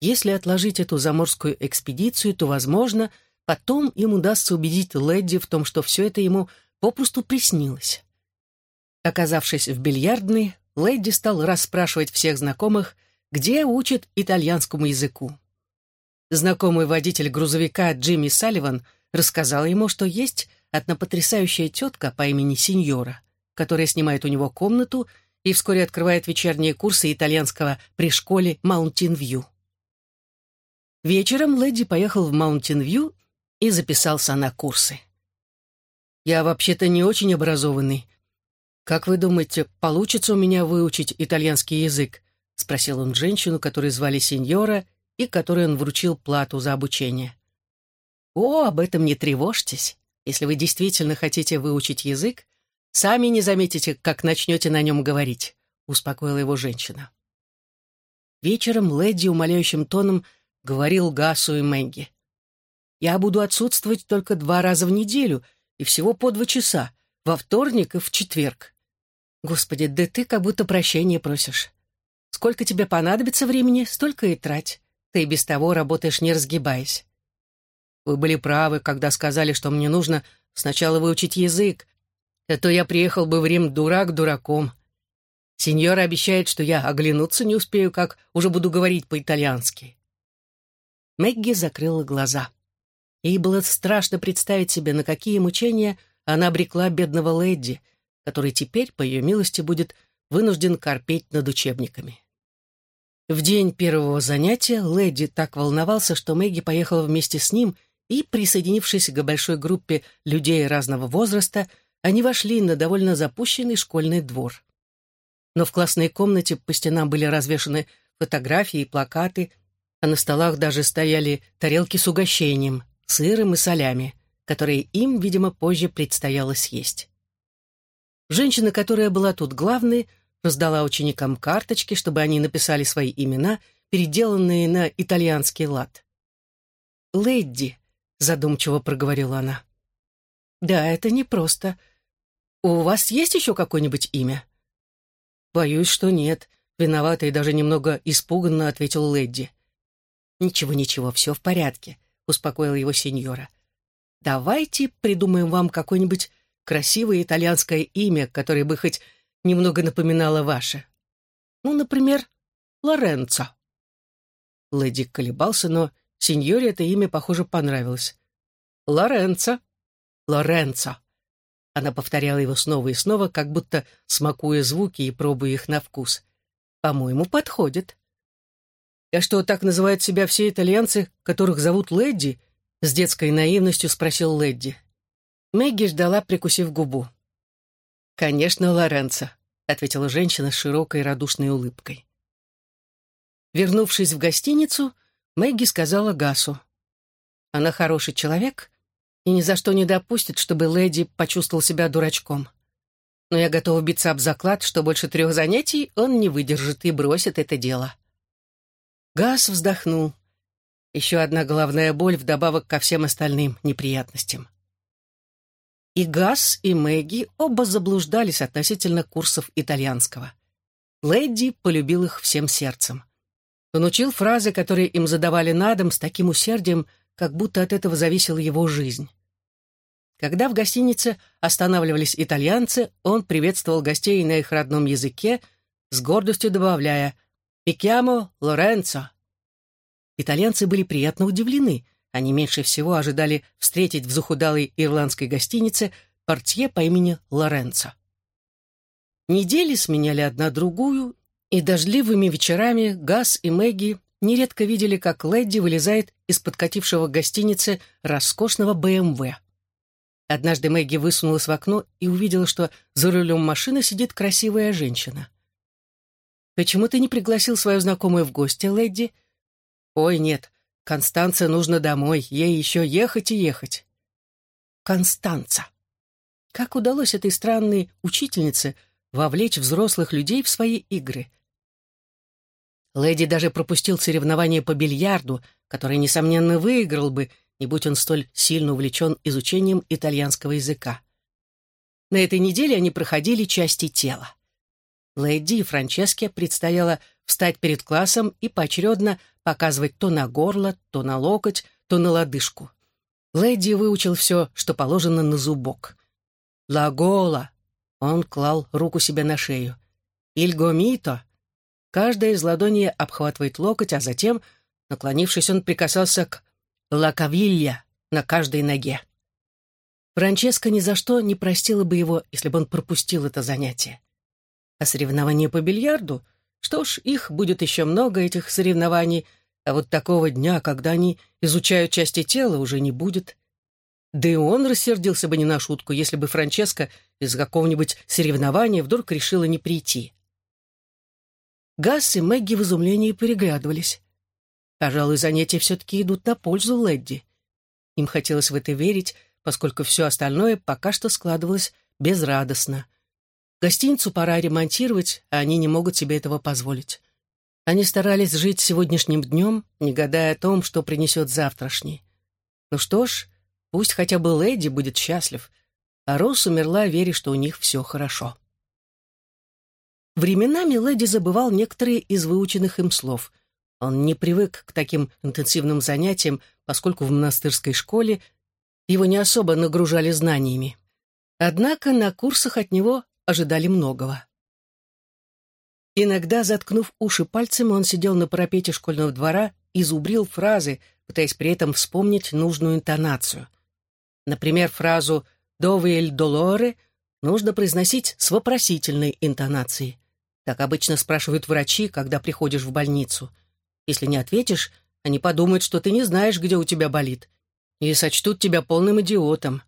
Если отложить эту заморскую экспедицию, то, возможно, потом им удастся убедить Лэдди в том, что все это ему попросту приснилось. Оказавшись в бильярдной, Лэдди стал расспрашивать всех знакомых, где учат итальянскому языку. Знакомый водитель грузовика Джимми Салливан рассказал ему, что есть одна потрясающая тетка по имени Синьора, которая снимает у него комнату и вскоре открывает вечерние курсы итальянского при школе Маунтин-Вью. Вечером Лэдди поехал в Маунтин-Вью и записался на курсы. «Я вообще-то не очень образованный. Как вы думаете, получится у меня выучить итальянский язык?» — спросил он женщину, которую звали Синьора и которой он вручил плату за обучение. «О, об этом не тревожьтесь. Если вы действительно хотите выучить язык, Сами не заметите, как начнете на нем говорить», — успокоила его женщина. Вечером леди умоляющим тоном говорил Гасу и Мэгги. «Я буду отсутствовать только два раза в неделю и всего по два часа, во вторник и в четверг. Господи, да ты как будто прощения просишь. Сколько тебе понадобится времени, столько и трать. Ты и без того работаешь, не разгибаясь. Вы были правы, когда сказали, что мне нужно сначала выучить язык, а то я приехал бы в Рим дурак дураком. Сеньора обещает, что я оглянуться не успею, как уже буду говорить по-итальянски». Мэгги закрыла глаза. Ей было страшно представить себе, на какие мучения она обрекла бедного Лэдди, который теперь, по ее милости, будет вынужден корпеть над учебниками. В день первого занятия Лэдди так волновался, что Мэгги поехала вместе с ним, и, присоединившись к большой группе людей разного возраста, они вошли на довольно запущенный школьный двор. Но в классной комнате по стенам были развешаны фотографии и плакаты, а на столах даже стояли тарелки с угощением, сыром и солями, которые им, видимо, позже предстояло съесть. Женщина, которая была тут главной, раздала ученикам карточки, чтобы они написали свои имена, переделанные на итальянский лад. «Лэдди», — задумчиво проговорила она. «Да, это непросто. У вас есть еще какое-нибудь имя?» «Боюсь, что нет», — виновата и даже немного испуганно ответил Лэдди. «Ничего, ничего, все в порядке», — успокоил его сеньора. «Давайте придумаем вам какое-нибудь красивое итальянское имя, которое бы хоть немного напоминало ваше. Ну, например, Лоренцо. Лэдди колебался, но сеньоре это имя, похоже, понравилось. Лоренцо. Лоренцо. Она повторяла его снова и снова, как будто смакуя звуки и пробуя их на вкус. По-моему, подходит. «А что, так называют себя все итальянцы, которых зовут Лэдди?» С детской наивностью спросил Лэдди. Мэгги ждала, прикусив губу. «Конечно, Лоренцо», — ответила женщина с широкой радушной улыбкой. Вернувшись в гостиницу, Мэгги сказала Гасу. «Она хороший человек и ни за что не допустит, чтобы леди почувствовал себя дурачком. Но я готова биться об заклад, что больше трех занятий он не выдержит и бросит это дело». Гас вздохнул. Еще одна головная боль вдобавок ко всем остальным неприятностям. И Газ, и Мэгги оба заблуждались относительно курсов итальянского. Лэдди полюбил их всем сердцем. Он учил фразы, которые им задавали на дом с таким усердием, как будто от этого зависела его жизнь. Когда в гостинице останавливались итальянцы, он приветствовал гостей на их родном языке, с гордостью добавляя «Пикямо Лоренцо». Итальянцы были приятно удивлены — они меньше всего ожидали встретить в захудалой ирландской гостинице портье по имени Лоренцо. Недели сменяли одна другую, и дождливыми вечерами Газ и Мэгги нередко видели, как Лэдди вылезает из подкатившего к гостинице роскошного БМВ. Однажды Мэгги высунулась в окно и увидела, что за рулем машины сидит красивая женщина. «Почему ты не пригласил свою знакомую в гости, Лэдди?» «Ой, нет, Констанце нужно домой, ей еще ехать и ехать. Констанца. Как удалось этой странной учительнице вовлечь взрослых людей в свои игры? Леди даже пропустил соревнование по бильярду, которое, несомненно, выиграл бы, не будь он столь сильно увлечен изучением итальянского языка. На этой неделе они проходили части тела. Лэдди и Франческе предстояло встать перед классом и поочередно показывать то на горло, то на локоть, то на лодыжку. Лэдди выучил все, что положено на зубок. «Лагола» — он клал руку себе на шею. «Ильгомито» — каждая из ладоней обхватывает локоть, а затем, наклонившись, он прикасался к «лакавилья» на каждой ноге. Франческа ни за что не простила бы его, если бы он пропустил это занятие. А соревнования по бильярду? Что ж, их будет еще много, этих соревнований, а вот такого дня, когда они изучают части тела, уже не будет. Да и он рассердился бы не на шутку, если бы Франческа из какого-нибудь соревнования вдруг решила не прийти. Гасс и Мэгги в изумлении переглядывались. Пожалуй, занятия все-таки идут на пользу Лэдди. Им хотелось в это верить, поскольку все остальное пока что складывалось безрадостно — Гостиницу пора ремонтировать, а они не могут себе этого позволить. Они старались жить сегодняшним днем, не гадая о том, что принесет завтрашний. Ну что ж, пусть хотя бы Лэдди будет счастлив, а Рос умерла, веря, что у них все хорошо. Временами Лэдди забывал некоторые из выученных им слов. Он не привык к таким интенсивным занятиям, поскольку в монастырской школе его не особо нагружали знаниями. Однако на курсах от него ожидали многого. Иногда, заткнув уши пальцем, он сидел на парапете школьного двора и зубрил фразы, пытаясь при этом вспомнить нужную интонацию. Например, фразу «Дове эль долоре» нужно произносить с вопросительной интонацией. Так обычно спрашивают врачи, когда приходишь в больницу. Если не ответишь, они подумают, что ты не знаешь, где у тебя болит, и сочтут тебя полным идиотом.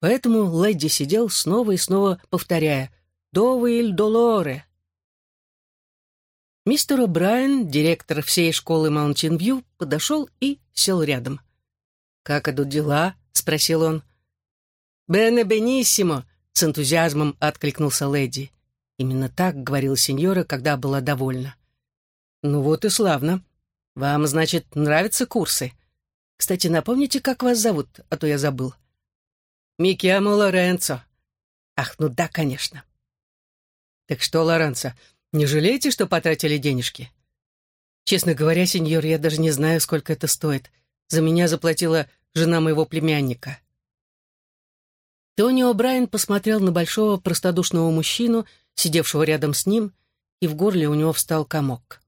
Поэтому Лэдди сидел снова и снова, повторяя «Дове иль долоре». Мистер О'Брайен, директор всей школы Маунтин-Вью, подошел и сел рядом. «Как идут дела?» — спросил он. «Бене бениссимо!» — с энтузиазмом откликнулся леди. Именно так говорила сеньора, когда была довольна. «Ну вот и славно. Вам, значит, нравятся курсы? Кстати, напомните, как вас зовут, а то я забыл». «Микиамо Лоренцо». «Ах, ну да, конечно». «Так что, Лоренцо, не жалеете, что потратили денежки?» «Честно говоря, сеньор, я даже не знаю, сколько это стоит. За меня заплатила жена моего племянника». Тони О'Брайен посмотрел на большого простодушного мужчину, сидевшего рядом с ним, и в горле у него встал комок.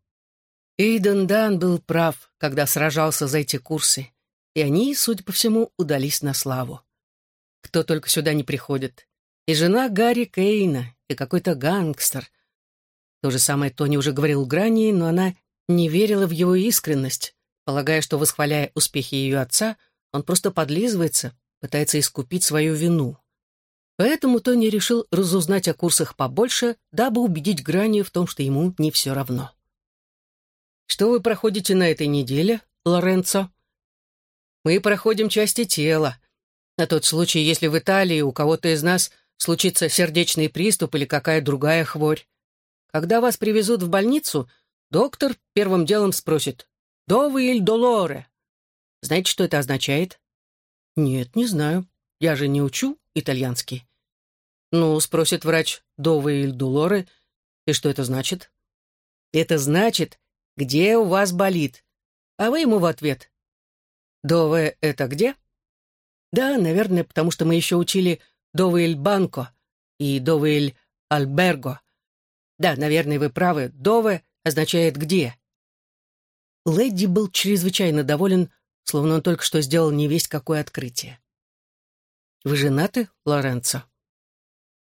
Эйден Дан был прав, когда сражался за эти курсы, и они, судя по всему, удались на славу. Кто только сюда не приходит. И жена Гарри Кейна, и какой-то гангстер. То же самое Тони уже говорил Грани, но она не верила в его искренность, полагая, что, восхваляя успехи ее отца, он просто подлизывается, пытается искупить свою вину. Поэтому Тони решил разузнать о курсах побольше, дабы убедить Грани в том, что ему не все равно. «Что вы проходите на этой неделе, Лоренцо?» «Мы проходим части тела. На тот случай, если в Италии у кого-то из нас случится сердечный приступ или какая другая хворь. Когда вас привезут в больницу, доктор первым делом спросит «Довы иль долоре?» Знаете, что это означает? «Нет, не знаю. Я же не учу итальянский». «Ну, — спросит врач, — довы или дулоры, и что это значит?» «Это значит, где у вас болит?» А вы ему в ответ. «Дове — это где?» «Да, наверное, потому что мы еще учили дове иль банко и дове иль альберго. Да, наверное, вы правы, дове означает «где». Лэдди был чрезвычайно доволен словно он только что сделал невесть какое открытие. «Вы женаты, Лоренцо?»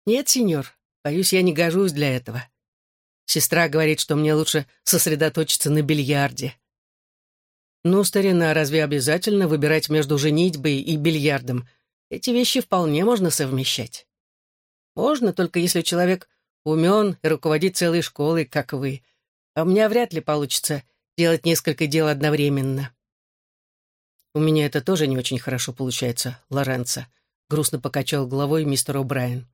«Нет, сеньор. Боюсь, я не гожусь для этого. Сестра говорит, что мне лучше сосредоточиться на бильярде». «Ну, старина, разве обязательно выбирать между женитьбой и бильярдом? Эти вещи вполне можно совмещать. Можно, только если человек умен и руководит целой школой, как вы. А у меня вряд ли получится делать несколько дел одновременно». «У меня это тоже не очень хорошо получается, Лоренцо», — грустно покачал головой мистер О'Брайен.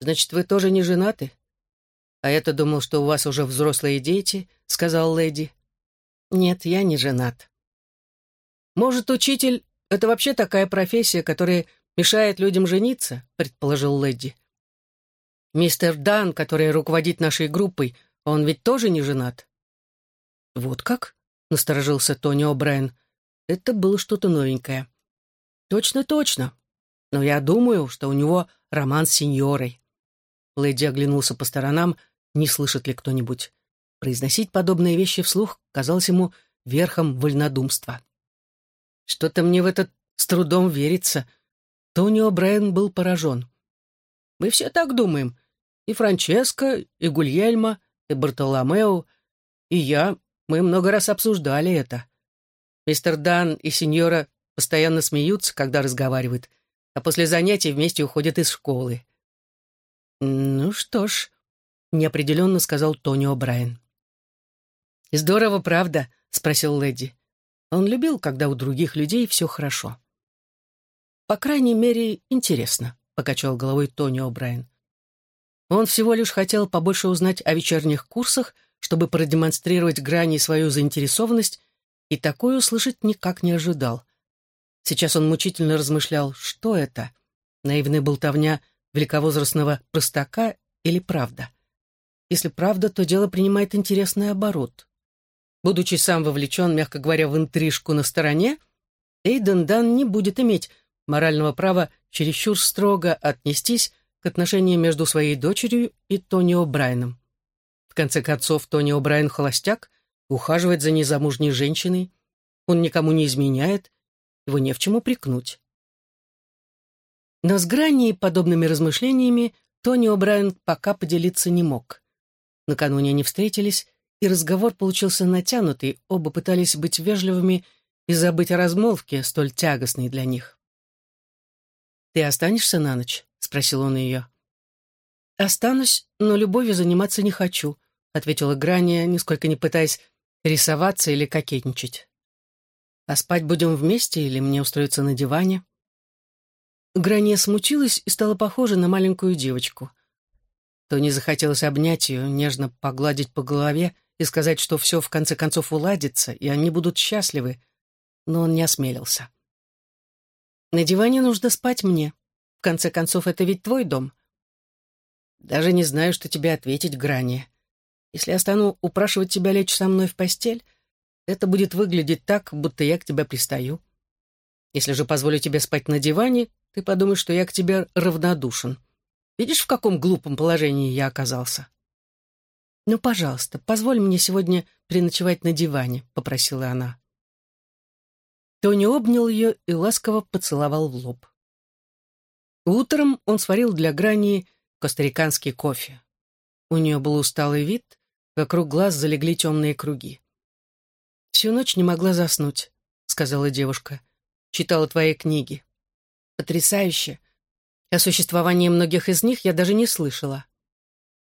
«Значит, вы тоже не женаты?» «А я-то думал, что у вас уже взрослые дети», — сказал леди. «Нет, я не женат». «Может, учитель — это вообще такая профессия, которая мешает людям жениться?» — предположил леди. «Мистер Дан, который руководит нашей группой, он ведь тоже не женат?» «Вот как?» — насторожился Тони О'Брайен. Это было что-то новенькое. «Точно, точно. Но я думаю, что у него роман с сеньорой». Лэдди оглянулся по сторонам, не слышит ли кто-нибудь. Произносить подобные вещи вслух казалось ему верхом вольнодумства. «Что-то мне в это с трудом верится». Тонио Брайан был поражен. «Мы все так думаем. И Франческо, и Гульельма, и Бартоломео, и я. Мы много раз обсуждали это. Мистер Дан и сеньора постоянно смеются, когда разговаривают, а после занятий вместе уходят из школы. «Ну что ж», — неопределенно сказал Тони О'Брайен. «Здорово, правда?» — спросил леди. Он любил, когда у других людей все хорошо. «По крайней мере, интересно», — покачал головой Тони О'Брайен. Он всего лишь хотел побольше узнать о вечерних курсах, чтобы продемонстрировать грани свою заинтересованность и такое услышать никак не ожидал. Сейчас он мучительно размышлял, что это — наивная болтовня великовозрастного простака или правда. Если правда, то дело принимает интересный оборот. Будучи сам вовлечен, мягко говоря, в интрижку на стороне, Эйден Дан не будет иметь морального права чересчур строго отнестись к отношениям между своей дочерью и Тони О'Брайеном. В конце концов, Тони О'Брайен холостяк, ухаживает за незамужней женщиной, он никому не изменяет, его не в чем упрекнуть. Но с граней подобными размышлениями Тони О'Брайен пока поделиться не мог. Накануне они встретились, и разговор получился натянутый, оба пытались быть вежливыми и забыть о размолвке, столь тягостной для них. «Ты останешься на ночь?» — спросил он ее. «Останусь, но любовью заниматься не хочу», — ответила Грания, нисколько не пытаясь рисоваться или кокетничать. «А спать будем вместе или мне устроиться на диване?» Грания смутилась и стала похожа на маленькую девочку. Тони захотелось обнять ее, нежно погладить по голове и сказать, что все в конце концов уладится, и они будут счастливы, но он не осмелился. «На диване нужно спать мне. В конце концов, это ведь твой дом». «Даже не знаю, что тебе ответить, Грани. Если я стану упрашивать тебя лечь со мной в постель, это будет выглядеть так, будто я к тебе пристаю. Если же позволю тебе спать на диване, ты подумаешь, что я к тебе равнодушен. Видишь, в каком глупом положении я оказался?» «Ну, пожалуйста, позволь мне сегодня переночевать на диване», — попросила она. Тони обнял ее и ласково поцеловал в лоб. Утром он сварил для Грани костариканский кофе. У нее был усталый вид, вокруг глаз залегли темные круги. «Всю ночь не могла заснуть», — сказала девушка. «Читала твои книги. Потрясающе. О существовании многих из них я даже не слышала».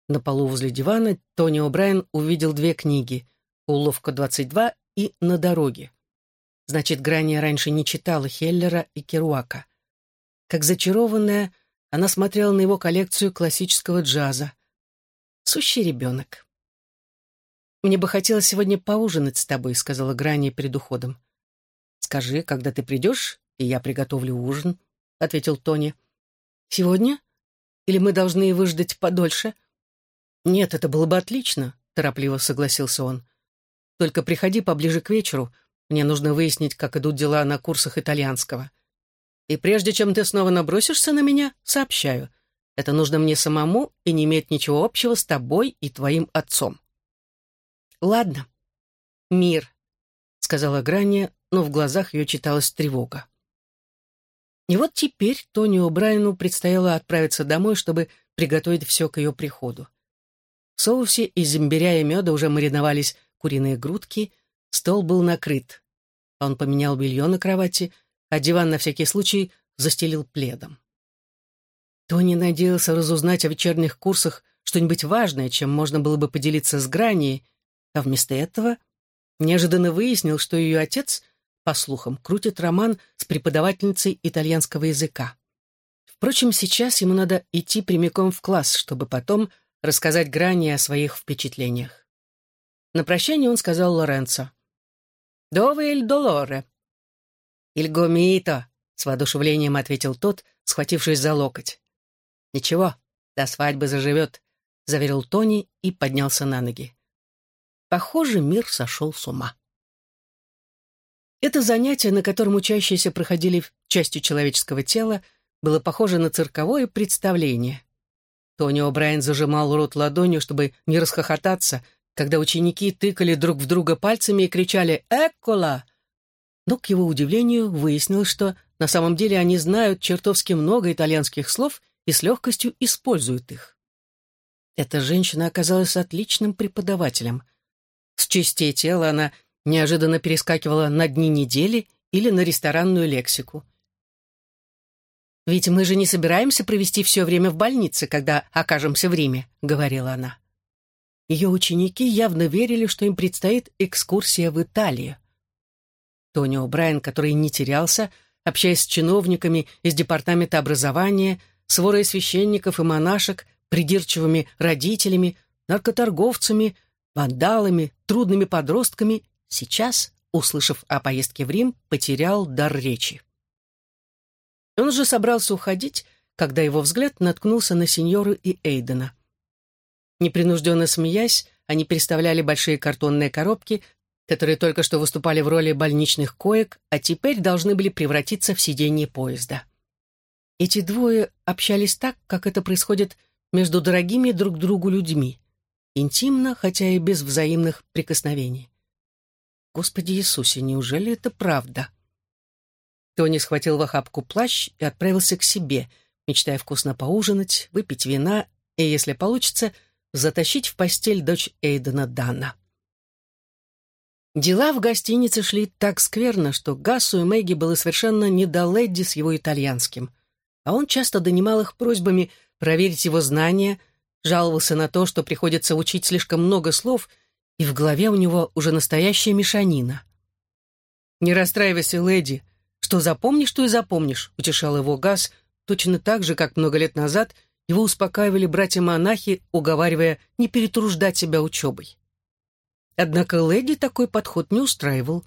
На полу возле дивана Тони О'Брайен увидел две книги «Уловка-22» и «На дороге». Значит, Грания раньше не читала Хеллера и Керуака. Как зачарованная, она смотрела на его коллекцию классического джаза. Сущий ребенок. «Мне бы хотелось сегодня поужинать с тобой», — сказала Грани перед уходом. «Скажи, когда ты придешь, и я приготовлю ужин», — ответил Тони. «Сегодня? Или мы должны выждать подольше?» «Нет, это было бы отлично», — торопливо согласился он. «Только приходи поближе к вечеру. Мне нужно выяснить, как идут дела на курсах итальянского. И прежде чем ты снова набросишься на меня, сообщаю. Это нужно мне самому и не имеет ничего общего с тобой и твоим отцом». «Ладно. Мир», — сказала Грания, но в глазах ее читалась тревога. И вот теперь Тонио Брайану предстояло отправиться домой, чтобы приготовить все к ее приходу. В соусе из имбиря и меда уже мариновались куриные грудки, стол был накрыт. Он поменял белье на кровати, а диван на всякий случай застелил пледом. Тони надеялся разузнать о вечерних курсах что-нибудь важное, чем можно было бы поделиться с Граней, а вместо этого неожиданно выяснил, что ее отец, по слухам, крутит роман с преподавательницей итальянского языка. Впрочем, сейчас ему надо идти прямиком в класс, чтобы потом рассказать Грани о своих впечатлениях. На прощание он сказал Лоренцо. «Дове иль долоре?» «Иль гомито», — с воодушевлением ответил тот, схватившись за локоть. «Ничего, до свадьбы заживет», — заверил Тони и поднялся на ноги. Похоже, мир сошел с ума. Это занятие, на котором учащиеся проходили частью человеческого тела, было похоже на цирковое представление. Тони О'Брайен зажимал рот ладонью, чтобы не расхохотаться, когда ученики тыкали друг в друга пальцами и кричали «Эккола!». Но, к его удивлению, выяснилось, что на самом деле они знают чертовски много итальянских слов и с легкостью используют их. Эта женщина оказалась отличным преподавателем. С частей тела она неожиданно перескакивала на дни недели или на ресторанную лексику. «Ведь мы же не собираемся провести все время в больнице, когда окажемся в Риме», — говорила она. Ее ученики явно верили, что им предстоит экскурсия в Италию. Тони О'Брайен, который не терялся, общаясь с чиновниками из департамента образования, с ворой священников и монашек, придирчивыми родителями, наркоторговцами, вандалами, трудными подростками, сейчас, услышав о поездке в Рим, потерял дар речи. Он уже собрался уходить, когда его взгляд наткнулся на сеньору и Эйдена. Непринужденно смеясь, они переставляли большие картонные коробки, которые только что выступали в роли больничных коек, а теперь должны были превратиться в сиденье поезда. Эти двое общались так, как это происходит между дорогими друг другу людьми. Интимно, хотя и без взаимных прикосновений. Господи Иисусе, неужели это правда? Тони схватил в охапку плащ и отправился к себе, мечтая вкусно поужинать, выпить вина и, если получится, затащить в постель дочь Эйдена Дана. Дела в гостинице шли так скверно, что Гассу и Мэгги было совершенно не до Лэдди с его итальянским, а он часто донимал их просьбами проверить его знания, жаловался на то, что приходится учить слишком много слов, и в голове у него уже настоящая мешанина. «Не расстраивайся, леди. Что запомнишь, то и запомнишь», — утешал его Гасс, точно так же, как много лет назад его успокаивали братья-монахи, уговаривая не перетруждать себя учебой. Однако леди такой подход не устраивал.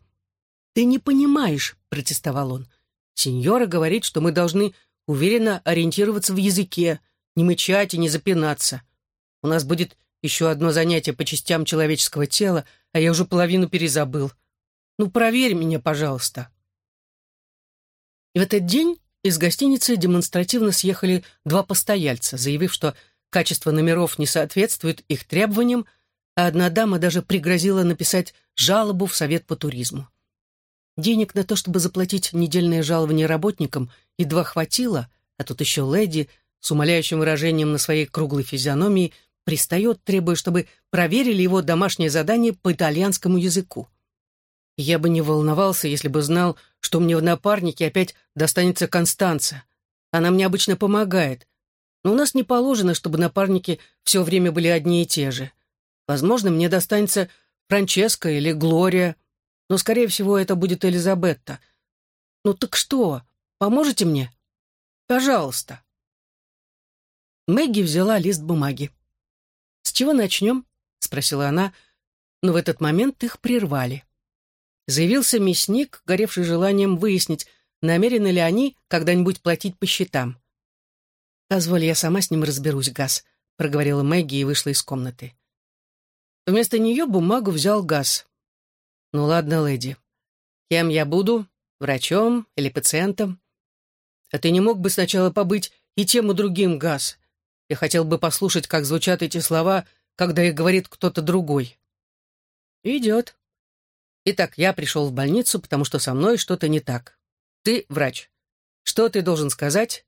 «Ты не понимаешь», — протестовал он. «Сеньора говорит, что мы должны уверенно ориентироваться в языке, не мычать и не запинаться. У нас будет еще одно занятие по частям человеческого тела, а я уже половину перезабыл. Ну, проверь меня, пожалуйста». И в этот день из гостиницы демонстративно съехали два постояльца, заявив, что качество номеров не соответствует их требованиям, а одна дама даже пригрозила написать жалобу в Совет по туризму. Денег на то, чтобы заплатить недельное жалование работникам, едва хватило, а тут еще леди с умоляющим выражением на своей круглой физиономии пристает, требуя, чтобы проверили его домашнее задание по итальянскому языку. Я бы не волновался, если бы знал, что мне в напарнике опять достанется Констанца. Она мне обычно помогает. Но у нас не положено, чтобы напарники все время были одни и те же. Возможно, мне достанется Франческа или Глория, но, скорее всего, это будет Элизабетта. Ну так что, поможете мне? Пожалуйста. Мэгги взяла лист бумаги. «С чего начнем?» — спросила она, но в этот момент их прервали. Заявился мясник, горевший желанием выяснить, намерены ли они когда-нибудь платить по счетам. «Позволь, я сама с ним разберусь, Газ», — проговорила Мэгги и вышла из комнаты. Вместо нее бумагу взял Газ. «Ну ладно, леди. Кем я буду? Врачом или пациентом? А ты не мог бы сначала побыть и тем, и другим, Газ? Я хотел бы послушать, как звучат эти слова, когда их говорит кто-то другой». «Идет», Итак, я пришел в больницу, потому что со мной что-то не так. Ты врач. Что ты должен сказать?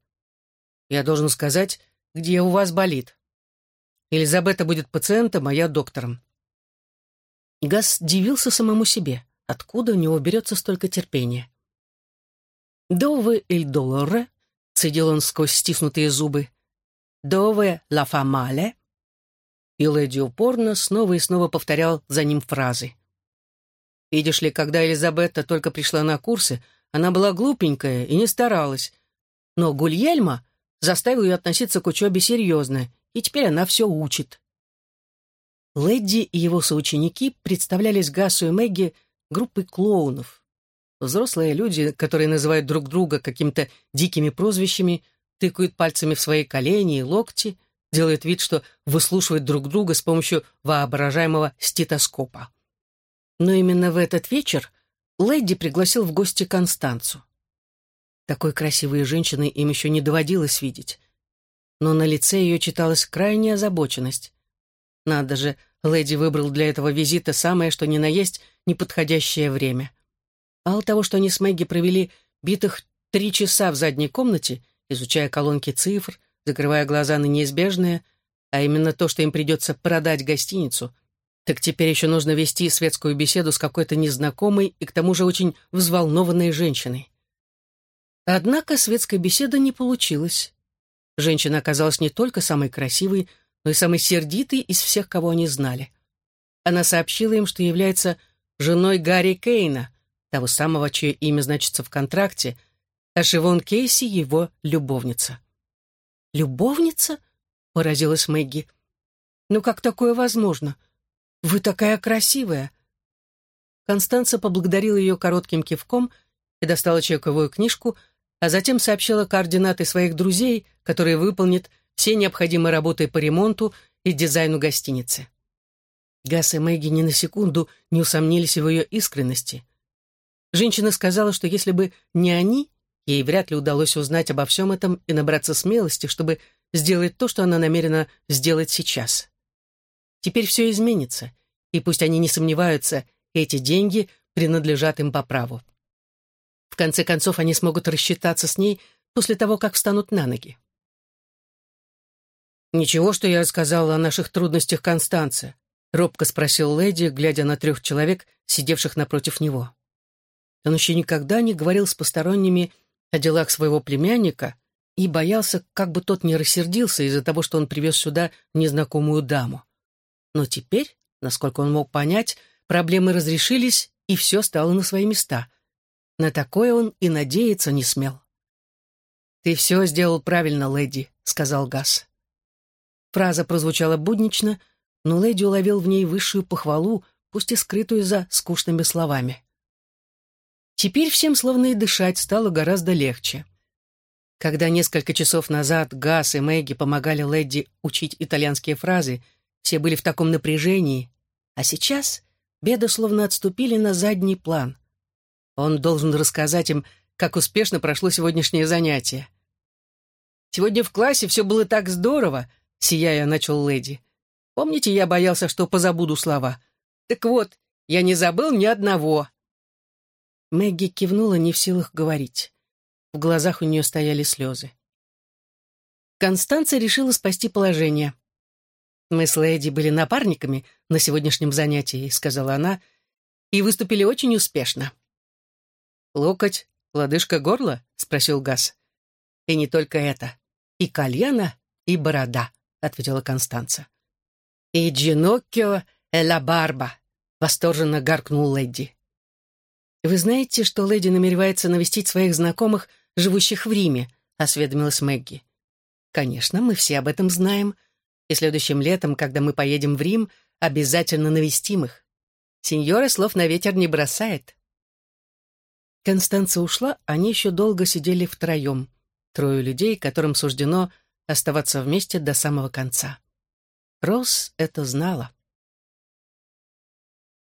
Я должен сказать, где у вас болит. Елизабета будет пациентом, а я доктором. Газ дивился самому себе. Откуда у него берется столько терпения? «Дове эль долоре», — цедил он сквозь стиснутые зубы. «Дове ла фамале». И леди упорно снова и снова повторял за ним фразы. Видишь ли, когда Елизабетта только пришла на курсы, она была глупенькая и не старалась. Но Гульельма заставил ее относиться к учебе серьезно, и теперь она все учит. Лэдди и его соученики представлялись Гасу и Мэгги группой клоунов. Взрослые люди, которые называют друг друга какими-то дикими прозвищами, тыкают пальцами в свои колени и локти, делают вид, что выслушивают друг друга с помощью воображаемого стетоскопа. Но именно в этот вечер Лэдди пригласил в гости Констанцу. Такой красивой женщины им еще не доводилось видеть. Но на лице ее читалась крайняя озабоченность. Надо же, Лэдди выбрал для этого визита самое что ни на есть неподходящее время. Мало того, что они с Мэгги провели битых три часа в задней комнате, изучая колонки цифр, закрывая глаза на неизбежное, а именно то, что им придется продать гостиницу — так теперь еще нужно вести светскую беседу с какой-то незнакомой и к тому же очень взволнованной женщиной. Однако светская беседа не получилась. Женщина оказалась не только самой красивой, но и самой сердитой из всех, кого они знали. Она сообщила им, что является женой Гарри Кейна, того самого, чье имя значится в контракте, а Шивон Кейси — его любовница. «Любовница?» — поразилась Мэгги. «Ну как такое возможно? Вы такая красивая!» Констанца поблагодарила ее коротким кивком и достала чековую книжку, а затем сообщила координаты своих друзей, которые выполнят все необходимые работы по ремонту и дизайну гостиницы. Гас и Мэгги ни на секунду не усомнились в ее искренности. Женщина сказала, что если бы не они, ей вряд ли удалось узнать обо всем этом и набраться смелости, чтобы сделать то, что она намерена сделать сейчас. Теперь все изменится, и пусть они не сомневаются, эти деньги принадлежат им по праву. В конце концов, они смогут рассчитаться с ней после того, как встанут на ноги. «Ничего, что я рассказала о наших трудностях Констанце?» — робко спросил леди, глядя на трех человек, сидевших напротив него. Он еще никогда не говорил с посторонними о делах своего племянника и боялся, как бы тот не рассердился из-за того, что он привез сюда незнакомую даму. Но теперь, насколько он мог понять, проблемы разрешились, и все стало на свои места. На такое он и надеяться не смел. «Ты все сделал правильно, леди», — сказал Гас. Фраза прозвучала буднично, но леди уловил в ней высшую похвалу, пусть и скрытую за скучными словами. Теперь всем словно и дышать стало гораздо легче. Когда несколько часов назад Гас и Мэгги помогали леди учить итальянские фразы, все были в таком напряжении, а сейчас беды словно отступили на задний план. Он должен рассказать им, как успешно прошло сегодняшнее занятие. «Сегодня в классе все было так здорово», — сияя начал леди. «Помните, я боялся, что позабуду слова? Так вот, я не забыл ни одного». Мэгги кивнула, не в силах говорить. В глазах у нее стояли слезы. Констанция решила спасти положение. «Мы с Лэйди были напарниками на сегодняшнем занятии», — сказала она, «и выступили очень успешно». «Локоть, лодыжка, горло?» — спросил Газ. «И не только это. И кальяна, и борода», — ответила Констанция. «И Джиноккио э барба», — восторженно гаркнул Лэдди. «Вы знаете, что леди намеревается навестить своих знакомых, живущих в Риме?» — осведомилась Мэгги. «Конечно, мы все об этом знаем. И следующим летом, когда мы поедем в Рим, обязательно навестим их. Сеньора слов на ветер не бросает». Констанция ушла, они еще долго сидели втроем. Трое людей, которым суждено оставаться вместе до самого конца. Росс это знала.